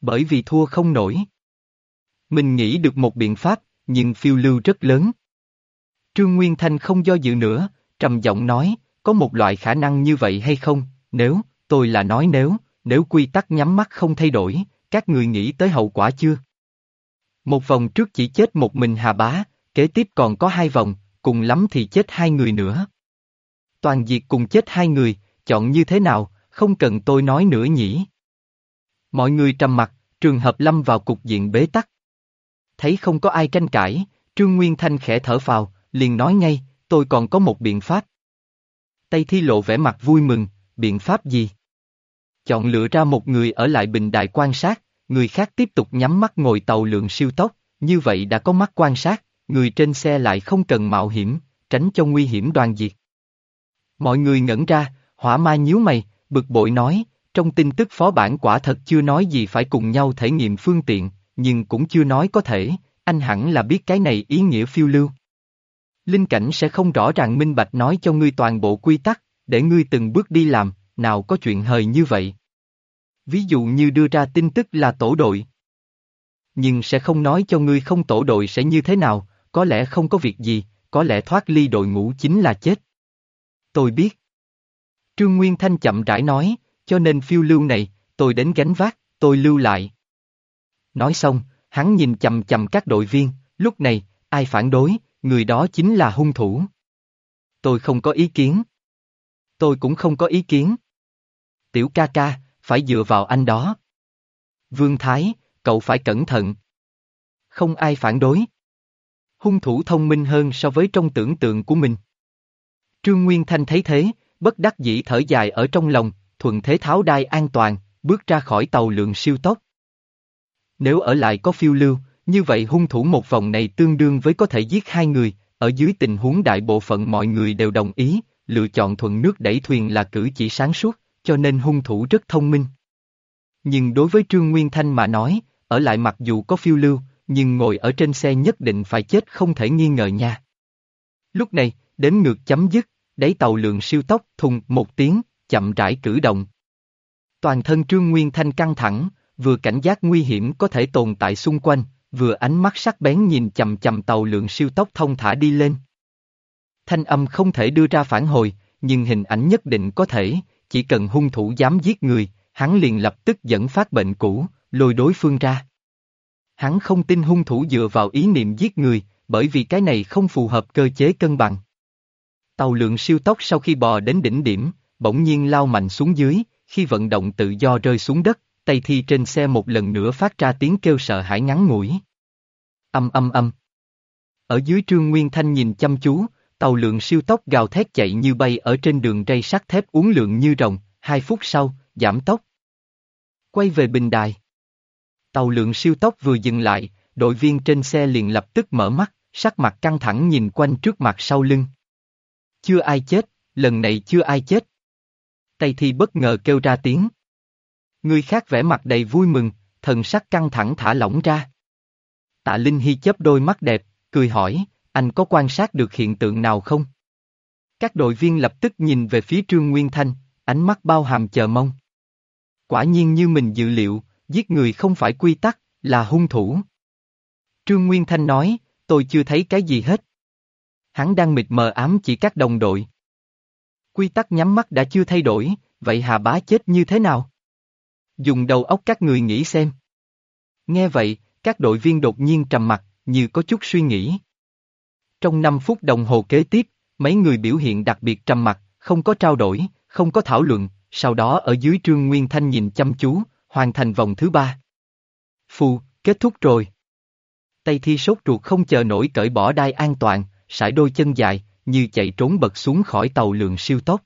Bởi vì thua không nổi. Mình nghĩ được một biện pháp, nhưng phiêu lưu rất lớn. Trương Nguyên Thanh không do dự nữa, trầm giọng nói, có một loại khả năng như vậy hay không, nếu, tôi là nói nếu, nếu quy tắc nhắm mắt không thay đổi, các người nghĩ tới hậu quả chưa? Một vòng trước chỉ chết một mình Hà Bá, kế tiếp còn có hai vòng, cùng lắm thì chết hai người nữa. Toàn diệt cùng chết hai người, chọn như thế nào, không cần tôi nói nữa nhỉ. Mọi người trầm mặt, trường hợp lâm vào cục diện bế tắc. Thấy không có ai tranh cãi, Trương Nguyên Thanh khẽ thở phào, liền nói ngay, tôi còn có một biện pháp. Tây Thi lộ vẻ mặt vui mừng, biện pháp gì? Chọn lựa ra một người ở lại bình đại quan sát, người khác tiếp tục nhắm mắt ngồi tàu lượng siêu tốc, như vậy đã có mắt quan sát, người trên xe lại không cần mạo hiểm, tránh cho nguy hiểm đoàn diệt. Mọi người ngẩn ra, hỏa ma nhíu mày, bực bội nói, trong tin tức phó bản quả thật chưa nói gì phải cùng nhau thể nghiệm phương tiện, nhưng cũng chưa nói có thể, anh hẳn là biết cái này ý nghĩa phiêu lưu. Linh cảnh sẽ không rõ ràng minh bạch nói cho ngươi toàn bộ quy tắc, để ngươi từng bước đi làm, nào có chuyện hời như vậy. Ví dụ như đưa ra tin tức là tổ đội. Nhưng sẽ không nói cho ngươi không tổ đội sẽ như thế nào, có lẽ không có việc gì, có lẽ thoát ly đội ngũ chính là chết. Tôi biết. Trương Nguyên Thanh chậm rãi nói, cho nên phiêu lưu này, tôi đến gánh vác, tôi lưu lại. Nói xong, hắn nhìn chầm chầm các đội viên, lúc này, ai phản đối, người đó chính là hung thủ. Tôi không có ý kiến. Tôi cũng không có ý kiến. Tiểu ca ca, phải dựa vào anh đó. Vương Thái, cậu phải cẩn thận. Không ai phản đối. Hung thủ thông minh hơn so với trong tưởng tượng của mình. Trương Nguyên Thanh thấy thế, bất đắc dĩ thở dài ở trong lòng, thuận thế tháo đai an toàn, bước ra khỏi tàu lượng siêu tốc. Nếu ở lại có phiêu lưu, như vậy hung thủ một vòng này tương đương với có thể giết hai người, ở dưới tình huống đại bộ phận mọi người đều đồng ý, lựa chọn thuận nước đẩy thuyền là cử chỉ sáng suốt, cho nên hung thủ rất thông minh. Nhưng đối với Trương Nguyên Thanh mà nói, ở lại mặc dù có phiêu lưu, nhưng ngồi ở trên xe nhất định phải chết không thể nghi ngờ nha. Lúc này, đến ngược chấm dứt, đáy tàu lượng siêu tốc thùng một tiếng, chậm rãi cử động. Toàn thân Trương Nguyên Thanh căng thẳng, vừa cảnh giác nguy hiểm có thể tồn tại xung quanh, vừa ánh mắt sắc bén nhìn chầm chầm tàu lượng siêu tốc thông thả đi lên. Thanh âm không thể đưa ra phản hồi, nhưng hình ảnh nhất định có thể, chỉ cần hung thủ dám giết người, hắn liền lập tức dẫn phát bệnh cũ, lôi đối phương ra. Hắn không tin hung thủ dựa vào ý niệm giết người, bởi vì cái này không phù hợp cơ chế cân bằng. Tàu lượng siêu tốc sau khi bò đến đỉnh điểm, bỗng nhiên lao mạnh xuống dưới, khi vận động tự do rơi xuống đất, Tây thi trên xe một lần nữa phát ra tiếng kêu sợ hãi ngắn ngủi. Âm âm âm. Ở dưới trương Nguyên Thanh nhìn chăm chú, tàu lượng siêu tốc gào thét chạy như bay ở trên đường ray sắt thép uốn lượn như rồng, hai phút sau, giảm tốc. Quay về bình đài. Tàu lượng siêu tốc vừa dừng lại, đội viên trên xe liền lập tức mở mắt, sắc mặt căng thẳng nhìn quanh trước mặt sau lưng. Chưa ai chết, lần này chưa ai chết. Tây Thi bất ngờ kêu ra tiếng. Người khác vẻ mặt đầy vui mừng, thần sắc căng thẳng thả lỏng ra. Tạ Linh Hy chớp đôi mắt đẹp, cười hỏi, anh có quan sát được hiện tượng nào không? Các đội viên lập tức nhìn về phía Trương Nguyên Thanh, ánh mắt bao hàm chờ mong. Quả nhiên như mình dự liệu, giết người không phải quy tắc, là hung thủ. Trương Nguyên Thanh nói, tôi chưa thấy cái gì hết. Hắn đang mịt mờ ám chỉ các đồng đội. Quy tắc nhắm mắt đã chưa thay đổi, vậy Hà Bá chết như thế nào? Dùng đầu óc các người nghĩ xem. Nghe vậy, các đội viên đột nhiên trầm mặt, như có chút suy nghĩ. Trong 5 phút đồng hồ kế tiếp, mấy người biểu hiện đặc biệt trầm mặt, không có trao đổi, không có thảo luận, sau đó ở dưới Trương Nguyên Thanh nhìn chăm chú, hoàn thành vòng thứ ba. Phù, kết thúc rồi. Tây Thi sốt ruột không chờ nổi cởi bỏ đai an toàn, sải đôi chân dài, như chạy trốn bật xuống khỏi tàu lượng siêu tốc.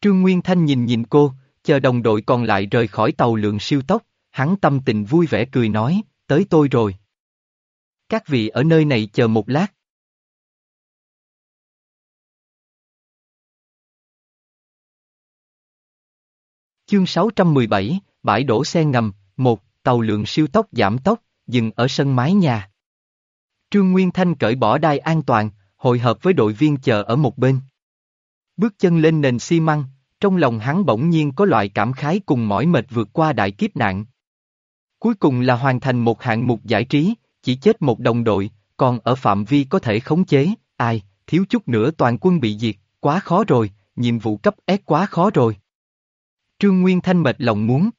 Trương Nguyên Thanh nhìn nhìn cô, chờ đồng đội còn lại rời khỏi tàu lượng siêu tốc, hắn tâm tình vui vẻ cười nói, tới tôi rồi. Các vị ở nơi này chờ một lát. Chương 617, bãi đổ xe ngầm, một, tàu lượng siêu tốc giảm tốc, dừng ở sân mái nhà. Trương Nguyên Thanh cởi bỏ đai an toàn, hội hợp với đội viên chờ ở một bên. Bước chân lên nền xi măng, trong lòng hắn bỗng nhiên có loại cảm khái cùng mỏi mệt vượt qua đại kiếp nạn. Cuối cùng là hoàn thành một hạng mục giải trí, chỉ chết một đồng đội, còn ở phạm vi có thể khống chế, ai, thiếu chút nữa toàn quân bị diệt, quá khó rồi, nhiệm vụ cấp ép quá khó rồi. Trương Nguyên Thanh mệt lòng muốn.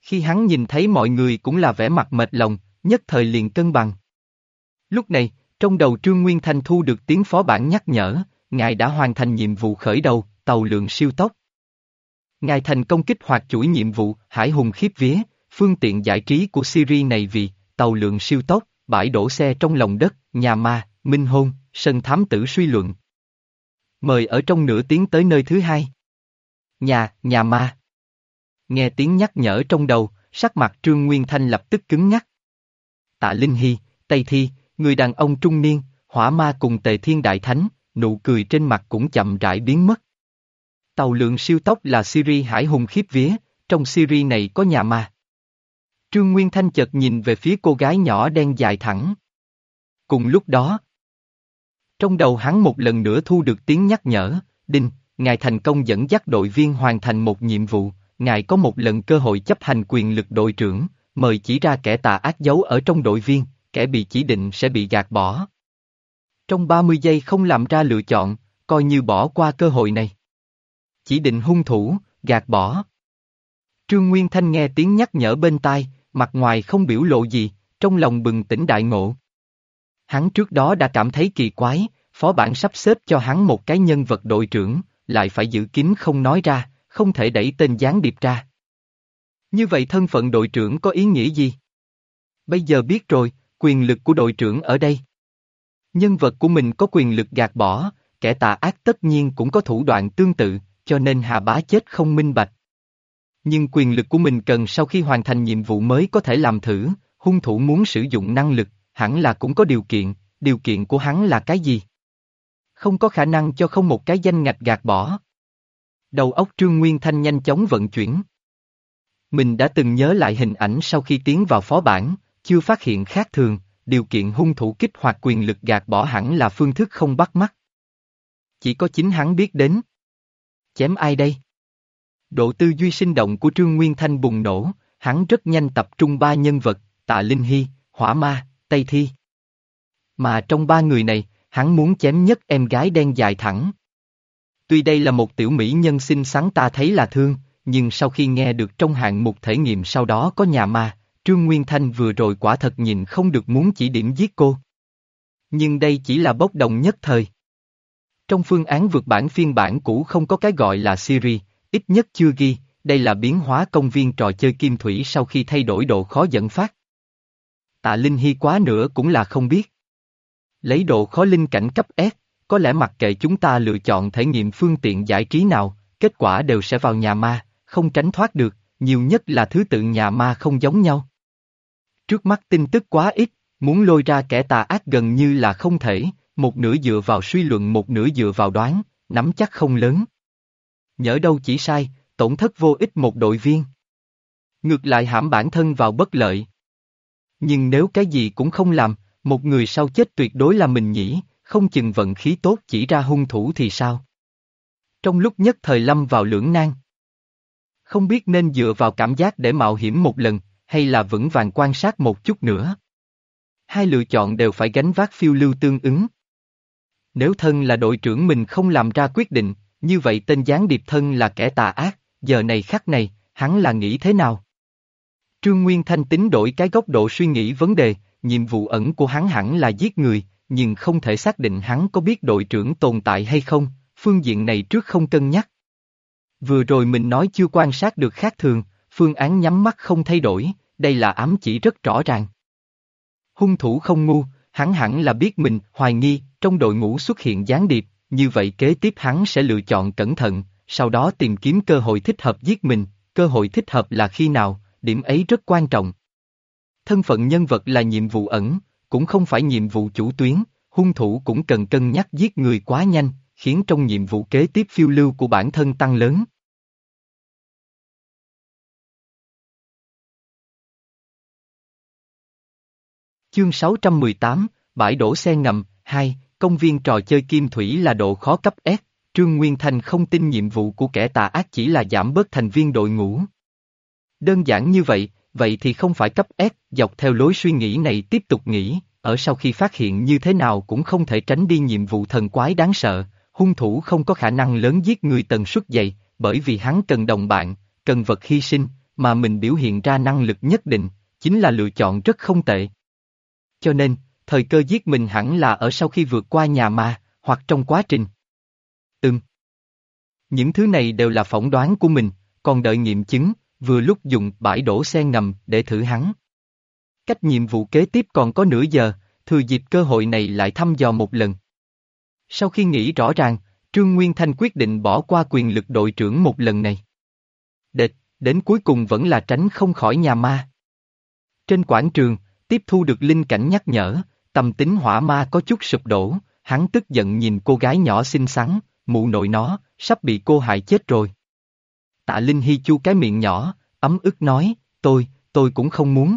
Khi hắn nhìn thấy mọi người cũng là vẻ mặt mệt lòng, nhất thời liền cân bằng. Lúc này, trong đầu Trương Nguyên Thanh thu được tiếng phó bản nhắc nhở, ngài đã hoàn thành nhiệm vụ khởi đầu, tàu lượng siêu tốc. Ngài thành công kích hoạt chuỗi nhiệm vụ Hải Hùng khiếp vía, phương tiện giải trí của Siri này vì tàu lượng siêu tốc, bãi đổ xe trong lòng đất, nhà ma, minh hôn, sân thám tử suy luận. Mời ở trong nửa tiếng tới nơi thứ hai. Nhà, nhà ma. Nghe tiếng nhắc nhở trong đầu, sắc mặt Trương Nguyên Thanh lập tức cứng ngắc. Tạ Linh Hy, Tây Thi, người đàn ông trung niên, hỏa ma cùng tề thiên đại thánh, nụ cười trên mặt cũng chậm rãi biến mất. Tàu lượng siêu tốc là Siri hải hùng khiếp vía, trong Siri này có nhà ma. Trương Nguyên Thanh chợt nhìn về phía cô gái nhỏ đen dài thẳng. Cùng lúc đó, trong đầu hắn một lần nữa thu được tiếng nhắc nhở, Đinh, ngài thành công dẫn dắt đội viên hoàn thành một nhiệm vụ, ngài có một lần cơ hội chấp hành quyền lực đội trưởng, mời chỉ ra kẻ tà ác giấu ở trong đội viên, kẻ bị chỉ định sẽ bị gạt bỏ. Trong 30 giây không làm ra lựa chọn, coi như bỏ qua cơ hội này. Chỉ định hung thủ, gạt bỏ. Trương Nguyên Thanh nghe tiếng nhắc nhở bên tai, mặt ngoài không biểu lộ gì, trong lòng bừng tỉnh đại ngộ. Hắn trước đó đã cảm thấy kỳ quái, phó bản sắp xếp cho hắn một cái nhân vật đội trưởng, lại phải giữ kín không nói ra, không thể đẩy tên gián điệp ra. Như vậy thân phận đội trưởng có ý nghĩa gì? Bây giờ biết rồi, quyền lực của đội trưởng ở đây. Nhân vật của mình có quyền lực gạt bỏ, kẻ tà ác tất nhiên cũng có thủ đoạn tương tự, cho nên Hà Bá chết không minh bạch. Nhưng quyền lực của mình cần sau khi hoàn thành nhiệm vụ mới có thể làm thử, hung thủ muốn sử dụng năng lực, hẳn là cũng có điều kiện, điều kiện của hắn là cái gì? Không có khả năng cho không một cái danh ngạch gạt bỏ. Đầu óc Trương Nguyên Thanh nhanh chóng vận chuyển. Mình đã từng nhớ lại hình ảnh sau khi tiến vào phó bản, chưa phát hiện khác thường, điều kiện hung thủ kích hoạt quyền lực gạt bỏ hẳn là phương thức không bắt mắt. Chỉ có chính hắn biết đến. Chém ai đây? Độ tư duy sinh động của Trương Nguyên Thanh bùng nổ, hắn rất nhanh tập trung ba nhân vật, Tạ Linh Hy, Hỏa Ma, Tây Thi. Mà trong ba người này, hắn muốn chém nhất em gái đen dài thẳng. Tuy đây là một tiểu mỹ nhân xinh xắn ta thấy là thương, nhưng sau khi nghe được trong hạng mục thể nghiệm sau đó có nhà ma, Trương Nguyên Thanh vừa rồi quả thật nhìn không được muốn chỉ điểm giết cô. Nhưng đây chỉ là bốc đồng nhất thời. Trong phương án vượt bản phiên bản cũ không có cái gọi là Siri, ít nhất chưa ghi, đây là biến hóa công viên trò chơi kim thủy sau khi thay đổi độ khó dẫn phát. Tạ Linh Hy quá nữa cũng là không biết. Lấy độ khó linh cảnh cấp S, có lẽ mặc kệ chúng ta lựa chọn thể nghiệm phương tiện giải trí nào, kết quả đều sẽ vào nhà ma, không tránh thoát được, nhiều nhất là thứ tự nhà ma không giống nhau. Trước mắt tin tức quá ít, muốn lôi ra kẻ tà ác gần như là không thể, một nửa dựa vào suy luận một nửa dựa vào đoán, nắm chắc không lớn. Nhỡ đâu chỉ sai, tổn thất vô ích một đội viên. Ngược lại hãm bản thân vào bất lợi. Nhưng nếu cái gì cũng không làm, một người sau chết tuyệt đối là mình nhỉ, không chừng vận khí tốt chỉ ra hung thủ thì sao? Trong lúc nhất thời lâm vào lưỡng nan. Không biết nên dựa vào cảm giác để mạo hiểm một lần, hay là vững vàng quan sát một chút nữa. Hai lựa chọn đều phải gánh vác phiêu lưu tương ứng. Nếu thân là đội trưởng mình không làm ra quyết định, như vậy tên gián điệp thân là kẻ tà ác, giờ này khắc này, hắn là nghĩ thế nào? Trương Nguyên Thanh tính đổi cái góc độ suy nghĩ vấn đề, nhiệm vụ ẩn của hắn hẳn là giết người, nhưng không thể xác định hắn có biết đội trưởng tồn tại hay không, phương diện này trước không cân nhắc. Vừa rồi mình nói chưa quan sát được khác thường, phương án nhắm mắt không thay đổi, đây là ám chỉ rất rõ ràng. Hung thủ không ngu, hắn hẳn là biết mình hoài nghi, trong đội ngũ xuất hiện gián điệp, như vậy kế tiếp hắn sẽ lựa chọn cẩn thận, sau đó tìm kiếm cơ hội thích hợp giết mình, cơ hội thích hợp là khi nào, điểm ấy rất quan trọng. Thân phận nhân vật là nhiệm vụ ẩn, cũng không phải nhiệm vụ chủ tuyến, hung thủ cũng cần cân nhắc giết người quá nhanh, khiến trong nhiệm vụ kế tiếp phiêu lưu của bản thân tăng lớn. Chương 618, Bãi đổ xe ngầm, 2, công viên trò chơi kim thủy là độ khó cấp S, Trương Nguyên Thành không tin nhiệm vụ của kẻ tà ác chỉ là giảm bớt thành viên đội ngũ. Đơn giản như vậy, vậy thì không phải cấp S, dọc theo lối suy nghĩ này tiếp tục nghĩ, ở sau khi phát hiện như thế nào cũng không thể tránh đi nhiệm vụ thần quái đáng sợ, hung thủ không có khả năng lớn giết người tần suất dày, bởi vì hắn cần đồng bạn, cần vật hy sinh, mà mình biểu hiện ra năng lực nhất định, chính là lựa chọn rất không tệ. Cho nên, thời cơ giết mình hẳn là ở sau khi vượt qua nhà ma, hoặc trong quá trình. Ừm. Những thứ này đều là phỏng đoán của mình, còn đợi nghiệm chứng, vừa lúc dùng bãi đổ xe ngầm để thử hắn. Cách nhiệm vụ kế tiếp còn có nửa giờ, thừa dịp cơ hội này lại thăm dò một lần. Sau khi nghĩ rõ ràng, Trương Nguyên Thanh quyết định bỏ qua quyền lực đội trưởng một lần này. Địch, đến cuối cùng vẫn là tránh không khỏi nhà ma. Trên quảng trường, tiếp thu được linh cảnh nhắc nhở, tâm tính hỏa ma có chút sụp đổ, hắn tức giận nhìn cô gái nhỏ xinh xắn, mụ nội nó, sắp bị cô hại chết rồi. Tạ Linh Hy chu cái miệng nhỏ, ấm ức nói, tôi, tôi cũng không muốn.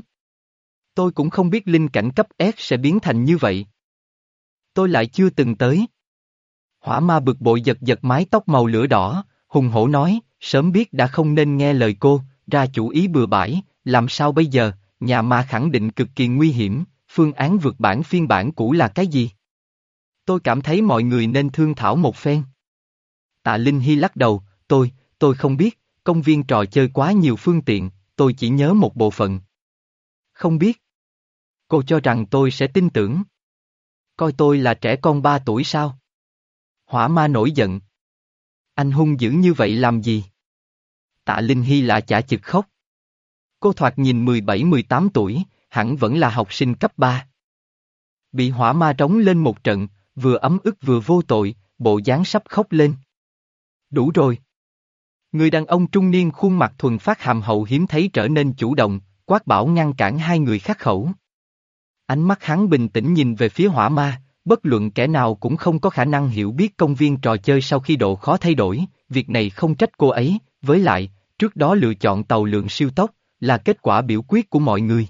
Tôi cũng không biết linh cảnh cấp S sẽ biến thành như vậy. Tôi lại chưa từng tới. Hỏa ma bực bội giật giật mái tóc màu lửa đỏ, hùng hổ nói, sớm biết đã không nên nghe lời cô, ra chủ ý bừa bãi, làm sao bây giờ, nhà ma khẳng định cực kỳ nguy hiểm, phương án vượt bản phiên bản cũ là cái gì? Tôi cảm thấy mọi người nên thương thảo một phen. Tạ Linh Hy lắc đầu, tôi, tôi không biết, công viên trò chơi quá nhiều phương tiện, tôi chỉ nhớ một bộ phận. Không biết. Cô cho rằng tôi sẽ tin tưởng. Coi tôi là trẻ con ba tuổi sao? Hỏa ma nổi giận. Anh hung dữ như vậy làm gì? Tạ Linh Hy lạ chả chực khóc. Cô thoạt nhìn 17-18 tuổi, hẳn vẫn là học sinh cấp 3. Bị hỏa ma trống lên một trận, vừa ấm ức vừa vô tội, bộ dáng sắp khóc lên. Đủ rồi. Người đàn ông trung niên khuôn mặt thuần phát hàm hậu hiếm thấy trở nên chủ động, quát bảo ngăn cản hai người khắc khẩu. Ánh mắt hắn bình tĩnh nhìn về phía hỏa ma, bất luận kẻ nào cũng không có khả năng hiểu biết công viên trò chơi sau khi độ khó thay đổi, việc này không trách cô ấy, với lại, trước đó lựa chọn tàu lượng siêu tốc, là kết quả biểu quyết của mọi người.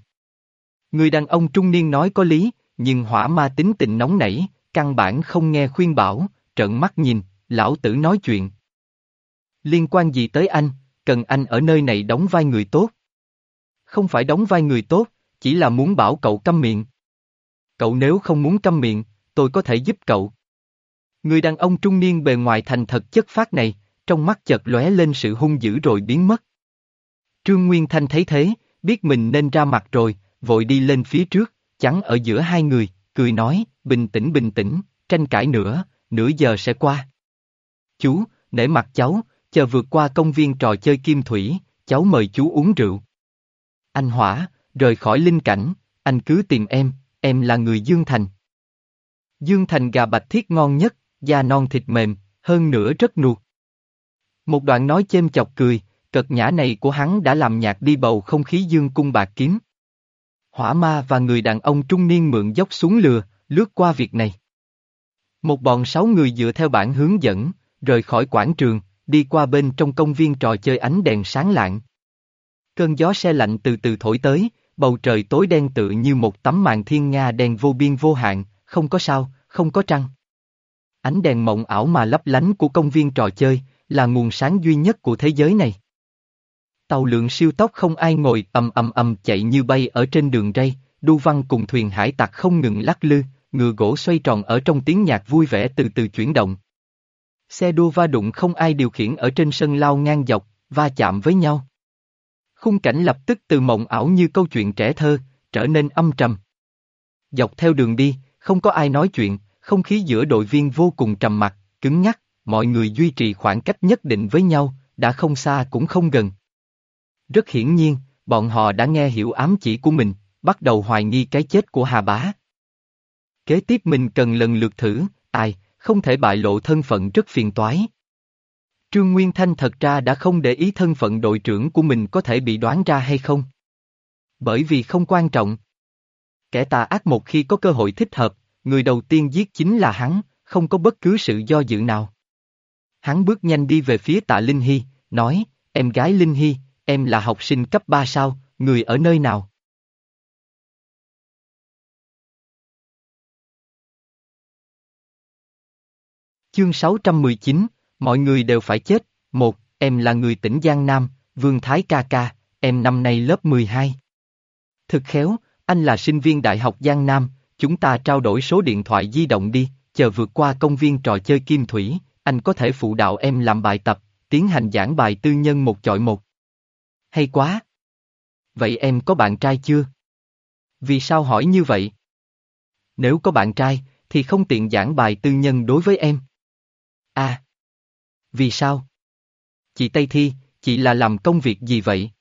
Người đàn ông trung niên nói có lý, nhưng hỏa ma tính tình nóng nảy, căn bản không nghe khuyên bảo, trợn mắt nhìn, lão tử nói chuyện. Liên quan gì tới anh, cần anh ở nơi này đóng vai người tốt. Không phải đóng vai người tốt, chỉ là muốn bảo cậu câm miệng. Cậu nếu không muốn câm miệng, tôi có thể giúp cậu. Người đàn ông trung niên bề ngoài thành thật chất phát này, trong mắt chợt lóe lên sự hung dữ rồi biến mất. Trương Nguyên Thanh thấy thế, biết mình nên ra mặt rồi, vội đi lên phía trước, chắn ở giữa hai người, cười nói, bình tĩnh bình tĩnh, tranh cãi nữa, nửa giờ sẽ qua. Chú, nể mặt cháu, chờ vượt qua công viên trò chơi kim thủy, cháu mời chú uống rượu. Anh Hỏa, rời khỏi linh cảnh, anh cứ tìm em, em là người Dương Thành. Dương Thành gà bạch thiết ngon nhất, da non thịt mềm, hơn nữa rất nuột. Một đoạn nói chêm chọc cười, cật nhã này của hắn đã làm nhạt đi bầu không khí dương cung bạc kiếm. Hỏa ma và người đàn ông trung niên mượn dốc xuống lừa, lướt qua việc này. Một bọn sáu người dựa theo bản hướng dẫn, rời khỏi quảng trường, đi qua bên trong công viên trò chơi ánh đèn sáng lạng. Cơn gió xe lạnh từ từ thổi tới, bầu trời tối đen tự như một tấm màn thiên nga đen vô biên vô hạn, không có sao, không có trăng. Ánh đèn mộng ảo mà lấp lánh của công viên trò chơi, là nguồn sáng duy nhất của thế giới này. Tàu lượng siêu tốc không ai ngồi ầm ầm ầm chạy như bay ở trên đường ray, đu văn cùng thuyền hải tặc không ngừng lắc lư, ngựa gỗ xoay tròn ở trong tiếng nhạc vui vẻ từ từ chuyển động. Xe đua va đụng không ai điều khiển ở trên sân lao ngang dọc, va chạm với nhau. Khung cảnh lập tức từ mộng ảo như câu chuyện trẻ thơ, trở nên âm trầm. Dọc theo đường đi, không có ai nói chuyện, không khí giữa đội viên vô cùng trầm mặc, cứng nhắc, mọi người duy trì khoảng cách nhất định với nhau, đã không xa cũng không gần. Rất hiển nhiên, bọn họ đã nghe hiểu ám chỉ của mình, bắt đầu hoài nghi cái chết của Hà Bá. Kế tiếp mình cần lần lượt thử, ai, không thể bại lộ thân phận rất phiền toái. Trương Nguyên Thanh thật ra đã không để ý thân phận đội trưởng của mình có thể bị đoán ra hay không. Bởi vì không quan trọng. Kẻ tà ác một khi có cơ hội thích hợp, người đầu tiên giết chính là hắn, không có bất cứ sự do dự nào. Hắn bước nhanh đi về phía tạ Linh Hy, nói, em gái Linh Hy, em là học sinh cấp 3 sao, người ở nơi nào? Chương 619, mọi người đều phải chết. Một, em là người tỉnh Giang Nam, Vương Thái ca ca, em năm nay lớp 12. Thực khéo, anh là sinh viên Đại học Giang Nam, chúng ta trao đổi số điện thoại di động đi, chờ vượt qua công viên trò chơi Kim Thủy, anh có thể phụ đạo em làm bài tập, tiến hành giảng bài tư nhân một chọi một. Hay quá! Vậy em có bạn trai chưa? Vì sao hỏi như vậy? Nếu có bạn trai, thì không tiện giảng bài tư nhân đối với em. À! Vì sao? Chị Tây Thi, chị là làm công việc gì vậy?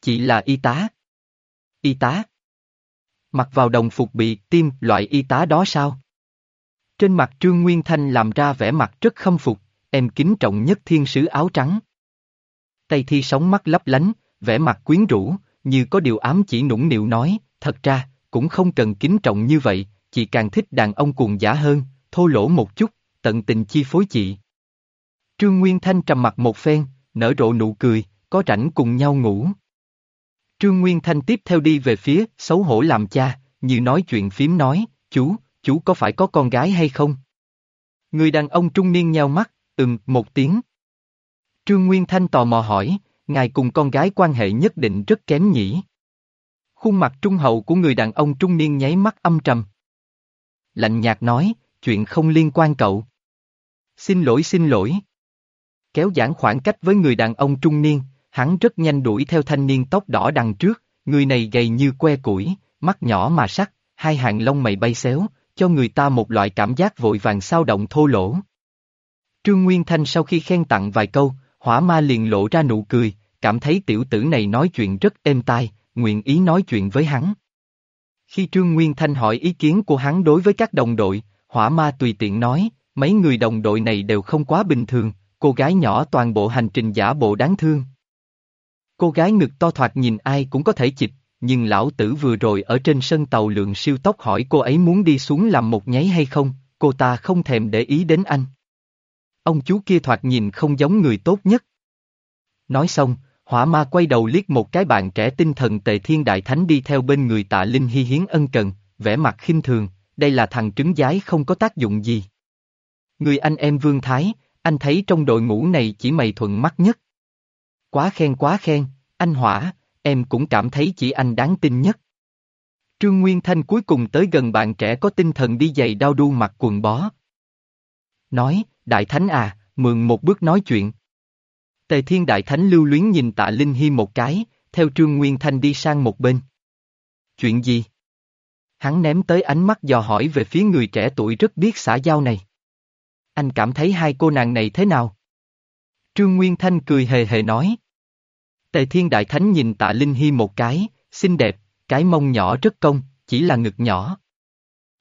Chị là y tá. Y tá? Mặc vào đồng phục bị tiêm loại y tá đó sao? Trên mặt Trương Nguyên Thanh làm ra vẻ mặt rất khâm phục, em kính trọng nhất thiên sứ áo trắng. Tây Thi sóng mắt lấp lánh, vẻ mặt quyến rũ, như có điều ám chỉ nũng nịu nói, thật ra, cũng không cần kính trọng như vậy, chị càng thích đàn ông cuồng giả hơn, thô lỗ một chút, tận tình chi phối chị. Trương Nguyên Thanh trầm mặt một phen, nở rộ nụ cười, có rảnh cùng nhau ngủ. Trương Nguyên Thanh tiếp theo đi về phía, xấu hổ làm cha, như nói chuyện phím nói, chú, chú có phải có con gái hay không? Người đàn ông trung niên nheo mắt, ừm, một tiếng. Trương Nguyên Thanh tò mò hỏi, ngài cùng con gái quan hệ nhất định rất kém nhỉ? Khuôn mặt trung hậu của người đàn ông trung niên nháy mắt âm trầm. Lạnh nhạt nói, chuyện không liên quan cậu. Xin lỗi xin lỗi. Kéo giãn khoảng cách với người đàn ông trung niên, hắn rất nhanh đuổi theo thanh niên tóc đỏ đằng trước, người này gầy như que củi, mắt nhỏ mà sắc, hai hàng lông mày bay xéo, cho người ta một loại cảm giác vội vàng sao động thô lỗ. Trương Nguyên Thanh sau khi khen tặng vài câu, hỏa ma liền lộ ra nụ cười, cảm thấy tiểu tử này nói chuyện rất êm tai, nguyện ý nói chuyện với hắn. Khi Trương Nguyên Thanh hỏi ý kiến của hắn đối với các đồng đội, hỏa ma tùy tiện nói, mấy người đồng đội này đều không quá bình thường, cô gái nhỏ toàn bộ hành trình giả bộ đáng thương. Cô gái ngực to thoạt nhìn ai cũng có thể chịch, nhưng lão tử vừa rồi ở trên sân tàu lượng siêu tốc hỏi cô ấy muốn đi xuống làm một nháy hay không, cô ta không thèm để ý đến anh. Ông chú kia thoạt nhìn không giống người tốt nhất. Nói xong, hỏa ma quay đầu liếc một cái bạn trẻ tinh thần tề thiên đại thánh đi theo bên người tạ linh hy hiến ân cần, vẻ mặt khinh thường, đây là thằng trứng giái không có tác dụng gì. Người anh em Vương Thái, anh thấy trong đội ngũ này chỉ mày thuận mắt nhất. Quá khen quá khen, anh Hỏa, em cũng cảm thấy chỉ anh đáng tin nhất. Trương Nguyên Thanh cuối cùng tới gần bạn trẻ có tinh thần đi giày đao đu mặc quần bó. Nói, Đại Thánh à, mượn một bước nói chuyện. Tề Thiên Đại Thánh lưu luyến nhìn tạ Linh Hy một cái, theo Trương Nguyên Thanh đi sang một bên. Chuyện gì? Hắn ném tới ánh mắt dò hỏi về phía người trẻ tuổi rất biết xã giao này. Anh cảm thấy hai cô nàng này thế nào? Trương Nguyên Thanh cười hề hề nói. Tề Thiên Đại Thánh nhìn tạ Linh Hy một cái, xinh đẹp, cái mông nhỏ rất công, chỉ là ngực nhỏ.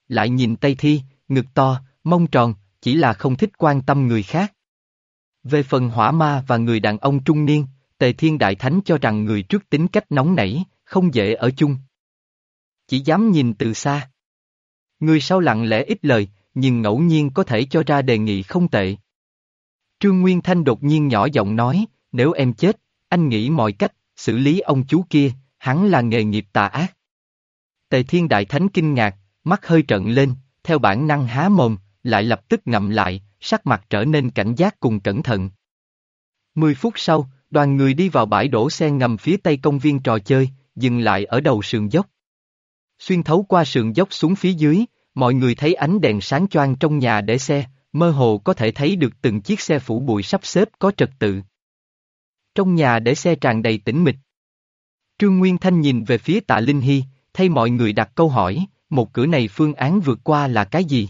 Lại nhìn Tây Thi, ngực to, mông tròn, chỉ là không thích quan tâm người khác. Về phần hỏa ma và người đàn ông trung niên, Tề Thiên Đại Thánh cho rằng người trước tính cách nóng nảy, không dễ ở chung. Chỉ dám nhìn từ xa. Người sau lặng lẽ ít lời, nhưng ngẫu nhiên có thể cho ra đề nghị không tệ. Trương Nguyên Thanh đột nhiên nhỏ giọng nói, nếu em chết, anh nghĩ mọi cách, xử lý ông chú kia, hắn là nghề nghiệp tà ác. Tề Thiên Đại Thánh kinh ngạc, mắt hơi trợn lên, theo bản năng há mồm, lại lập tức ngậm lại, sắc mặt trở nên cảnh giác cùng cẩn thận. Mười phút sau, đoàn người đi vào bãi đổ xe ngầm phía tây công viên trò chơi, dừng lại ở đầu sườn dốc. Xuyên thấu qua sườn dốc xuống phía dưới, mọi người thấy ánh đèn sáng choang trong nhà để xe, mơ hồ có thể thấy được từng chiếc xe phủ bụi sắp xếp có trật tự. Trong nhà để xe tràn đầy tĩnh mịch. Trương Nguyên Thanh nhìn về phía tạ Linh Hy, thay mọi người đặt câu hỏi, một cửa này phương án vượt qua là cái gì?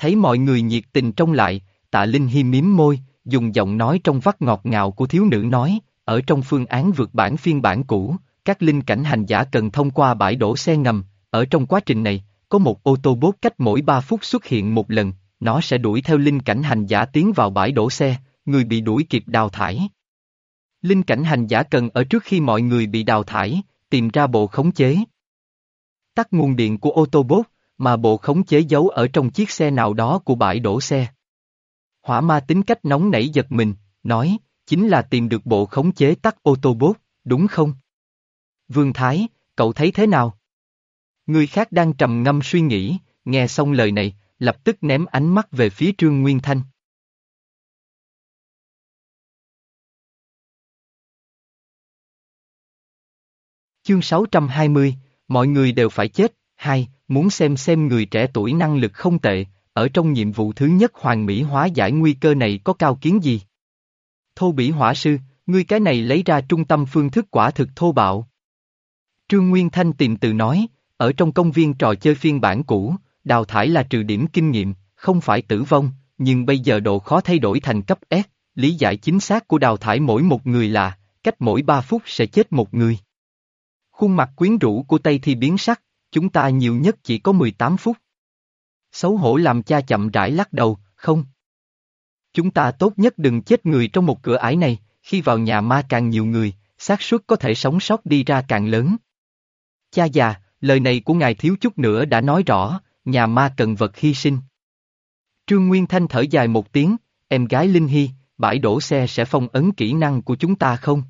Thấy mọi người nhiệt tình trong lại, tạ Linh Hy miếm môi, dùng giọng nói trong vắt ngọt ngào của thiếu nữ nói, ở trong phương án vượt bản phiên bản cũ, các linh cảnh hành giả cần thông qua bãi đổ xe ngầm, ở trong quá trình này, có một ô tô bốt cách mỗi 3 phút xuất hiện một lần, nó sẽ đuổi theo linh cảnh hành giả tiến vào bãi đổ xe, người bị đuổi kịp đào thải. Linh cảnh hành giả cần ở trước khi mọi người bị đào thải, tìm ra bộ khống chế. Tắt nguồn điện của ô tô bốt, mà bộ khống chế giấu ở trong chiếc xe nào đó của bãi đổ xe. Hỏa ma tính cách nóng nảy giật mình, nói, chính là tìm được bộ khống chế tắt ô tô bốt, đúng không? Vương Thái, cậu thấy thế nào? Người khác đang trầm ngâm suy nghĩ, nghe xong lời này, lập tức ném ánh mắt về phía Trương Nguyên Thanh. Chương 620, mọi người đều phải chết, hai, muốn xem xem người trẻ tuổi năng lực không tệ, ở trong nhiệm vụ thứ nhất hoàng mỹ hóa giải nguy cơ này có cao kiến gì? Thô bỉ hỏa sư, ngươi cái này lấy ra trung tâm phương thức quả thực thô bạo. Trương Nguyên Thanh tìm từ nói, ở trong công viên trò chơi phiên bản cũ, đào thải là trừ điểm kinh nghiệm, không phải tử vong, nhưng bây giờ độ khó thay đổi thành cấp S, lý giải chính xác của đào thải mỗi một người là, cách mỗi 3 phút sẽ chết một người. Khuôn mặt quyến rũ của Tây thì biến sắc, chúng ta nhiều nhất chỉ có 18 phút. Xấu hổ làm cha chậm rãi lắc đầu, không. Chúng ta tốt nhất đừng chết người trong một cửa ải này, khi vào nhà ma càng nhiều người, xác suất có thể sống sót đi ra càng lớn. Cha già, lời này của ngài thiếu chút nữa đã nói rõ, nhà ma cần vật hy sinh. Trương Nguyên Thanh thở dài một tiếng, em gái Linh Hy, bãi đổ xe sẽ phong ấn kỹ năng của chúng ta không?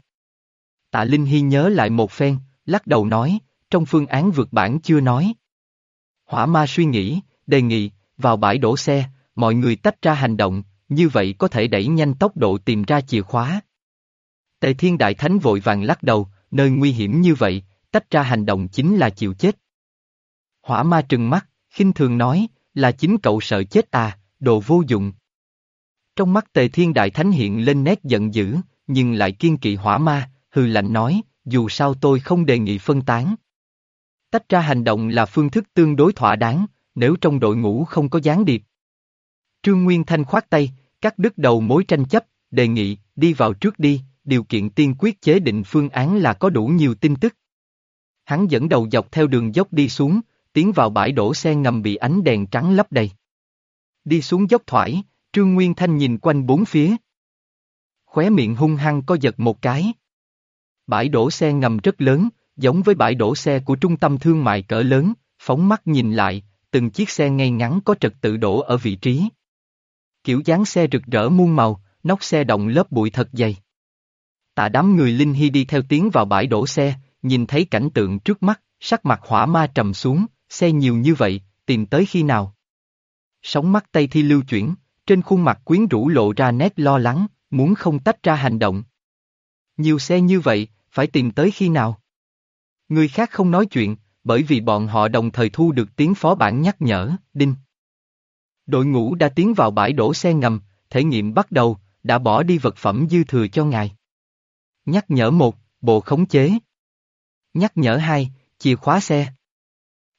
Tạ Linh Hy nhớ lại một phen, lắc đầu nói, trong phương án vượt bản chưa nói. Hỏa ma suy nghĩ, đề nghị, vào bãi đổ xe, mọi người tách ra hành động, như vậy có thể đẩy nhanh tốc độ tìm ra chìa khóa. Tề Thiên Đại Thánh vội vàng lắc đầu, nơi nguy hiểm như vậy, tách ra hành động chính là chịu chết. Hỏa ma trừng mắt, khinh thường nói, là chính cậu sợ chết à, đồ vô dụng. Trong mắt Tề Thiên Đại Thánh hiện lên nét giận dữ, nhưng lại kiên kỵ hỏa ma, hư lạnh nói, dù sao tôi không đề nghị phân tán. Tách ra hành động là phương thức tương đối thỏa đáng, nếu trong đội ngũ không có gián điệp. Trương Nguyên Thanh khoát tay, cắt đứt đầu mối tranh chấp, đề nghị, đi vào trước đi, điều kiện tiên quyết chế định phương án là có đủ nhiều tin tức. Hắn dẫn đầu dọc theo đường dốc đi xuống, tiến vào bãi đổ xe ngầm bị ánh đèn trắng lấp đầy. Đi xuống dốc thoải, Trương Nguyên Thanh nhìn quanh bốn phía. Khóe miệng hung hăng co giật một cái. Bãi đổ xe ngầm rất lớn, giống với bãi đổ xe của trung tâm thương mại cỡ lớn, phóng mắt nhìn lại, từng chiếc xe ngay ngắn có trật tự đổ ở vị trí. Kiểu dáng xe rực rỡ muôn màu, nóc xe động lớp bụi thật dày. Tạ đám người Linh Hy đi theo tiếng vào bãi đổ xe, nhìn thấy cảnh tượng trước mắt, sắc mặt hỏa ma trầm xuống, xe nhiều như vậy, tìm tới khi nào? Sóng mắt Tây Thi lưu chuyển, trên khuôn mặt quyến rũ lộ ra nét lo lắng, muốn không tách ra hành động. Nhiều xe như vậy, phải tìm tới khi nào? Người khác không nói chuyện, bởi vì bọn họ đồng thời thu được tiếng phó bản nhắc nhở, đinh. Đội ngũ đã tiến vào bãi đổ xe ngầm, thể nghiệm bắt đầu, đã bỏ đi vật phẩm dư thừa cho ngài. Nhắc nhở một, bộ khống chế. Nhắc nhở hai, chìa khóa xe.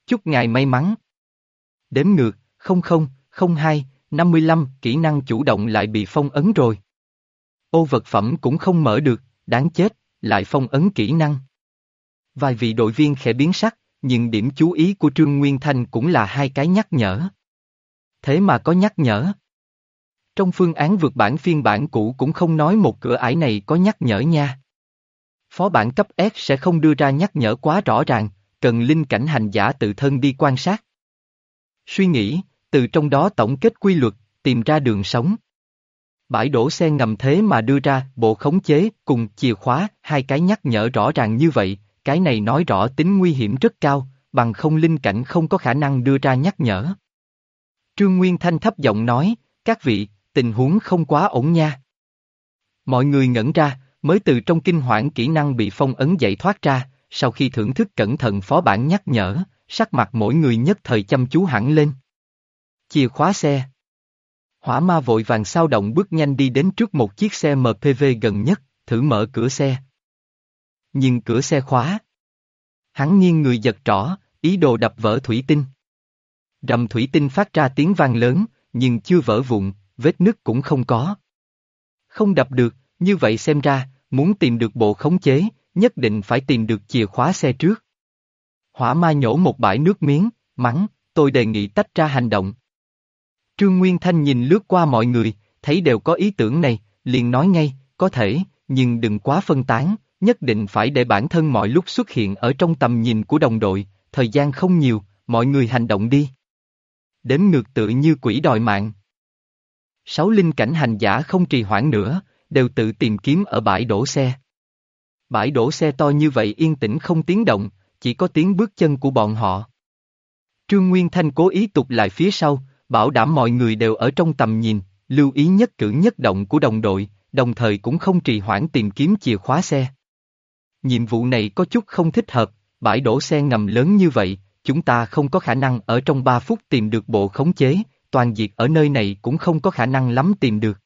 Chúc ngài may mắn. Đếm ngược, 0002, 55, kỹ năng chủ động lại bị phong ấn rồi. Ô vật phẩm cũng không mở được, đáng chết, lại phong ấn kỹ năng. Vài vị đội viên khẽ biến sắc, nhưng điểm chú ý của Trương Nguyên Thanh cũng là hai cái nhắc nhở. Thế mà có nhắc nhở. Trong phương án vượt bản phiên bản cũ cũng không nói một cửa ải này có nhắc nhở nha. Phó bản cấp S sẽ không đưa ra nhắc nhở quá rõ ràng, cần linh cảnh hành giả tự thân đi quan sát. Suy nghĩ, từ trong đó tổng kết quy luật, tìm ra đường sống. Bãi đổ xe ngầm thế mà đưa ra bộ khống chế cùng chìa khóa, hai cái nhắc nhở rõ ràng như vậy, cái này nói rõ tính nguy hiểm rất cao, bằng không linh cảnh không có khả năng đưa ra nhắc nhở. Trương Nguyên Thanh thấp giọng nói, các vị, tình huống không quá ổn nha. Mọi người ngẩn ra, mới từ trong kinh hoảng kỹ năng bị phong ấn dậy thoát ra, sau khi thưởng thức cẩn thận phó bản nhắc nhở, sắc mặt mỗi người nhất thời chăm chú hẳn lên. Chìa khóa xe. Hỏa ma vội vàng sao động bước nhanh đi đến trước một chiếc xe MPV gần nhất, thử mở cửa xe. Nhưng cửa xe khóa. Hắn nghiêng người giật trỏ, ý đồ đập vỡ thủy tinh. Rầm thủy tinh phát ra tiếng vang lớn, nhưng chưa vỡ vụn, vết nứt cũng không có. Không đập được, như vậy xem ra, muốn tìm được bộ khống chế, nhất định phải tìm được chìa khóa xe trước. Hỏa ma nhổ một bãi nước miếng, mắng, tôi đề nghị tách ra hành động. Trương Nguyên Thanh nhìn lướt qua mọi người, thấy đều có ý tưởng này, liền nói ngay, có thể, nhưng đừng quá phân tán, nhất định phải để bản thân mọi lúc xuất hiện ở trong tầm nhìn của đồng đội, thời gian không nhiều, mọi người hành động đi. Đếm ngược tự như quỷ đòi mạng. Sáu linh cảnh hành giả không trì hoãn nữa, đều tự tìm kiếm ở bãi đổ xe. Bãi đổ xe to như vậy yên tĩnh không tiếng động, chỉ có tiếng bước chân của bọn họ. Trương Nguyên Thanh cố ý tục lại phía sau, bảo đảm mọi người đều ở trong tầm nhìn, lưu ý nhất cử nhất động của đồng đội, đồng thời cũng không trì hoãn tìm kiếm chìa khóa xe. Nhiệm vụ này có chút không thích hợp, bãi đổ xe ngầm lớn như vậy, chúng ta không có khả năng ở trong 3 phút tìm được bộ khống chế, toàn diệt ở nơi này cũng không có khả năng lắm tìm được.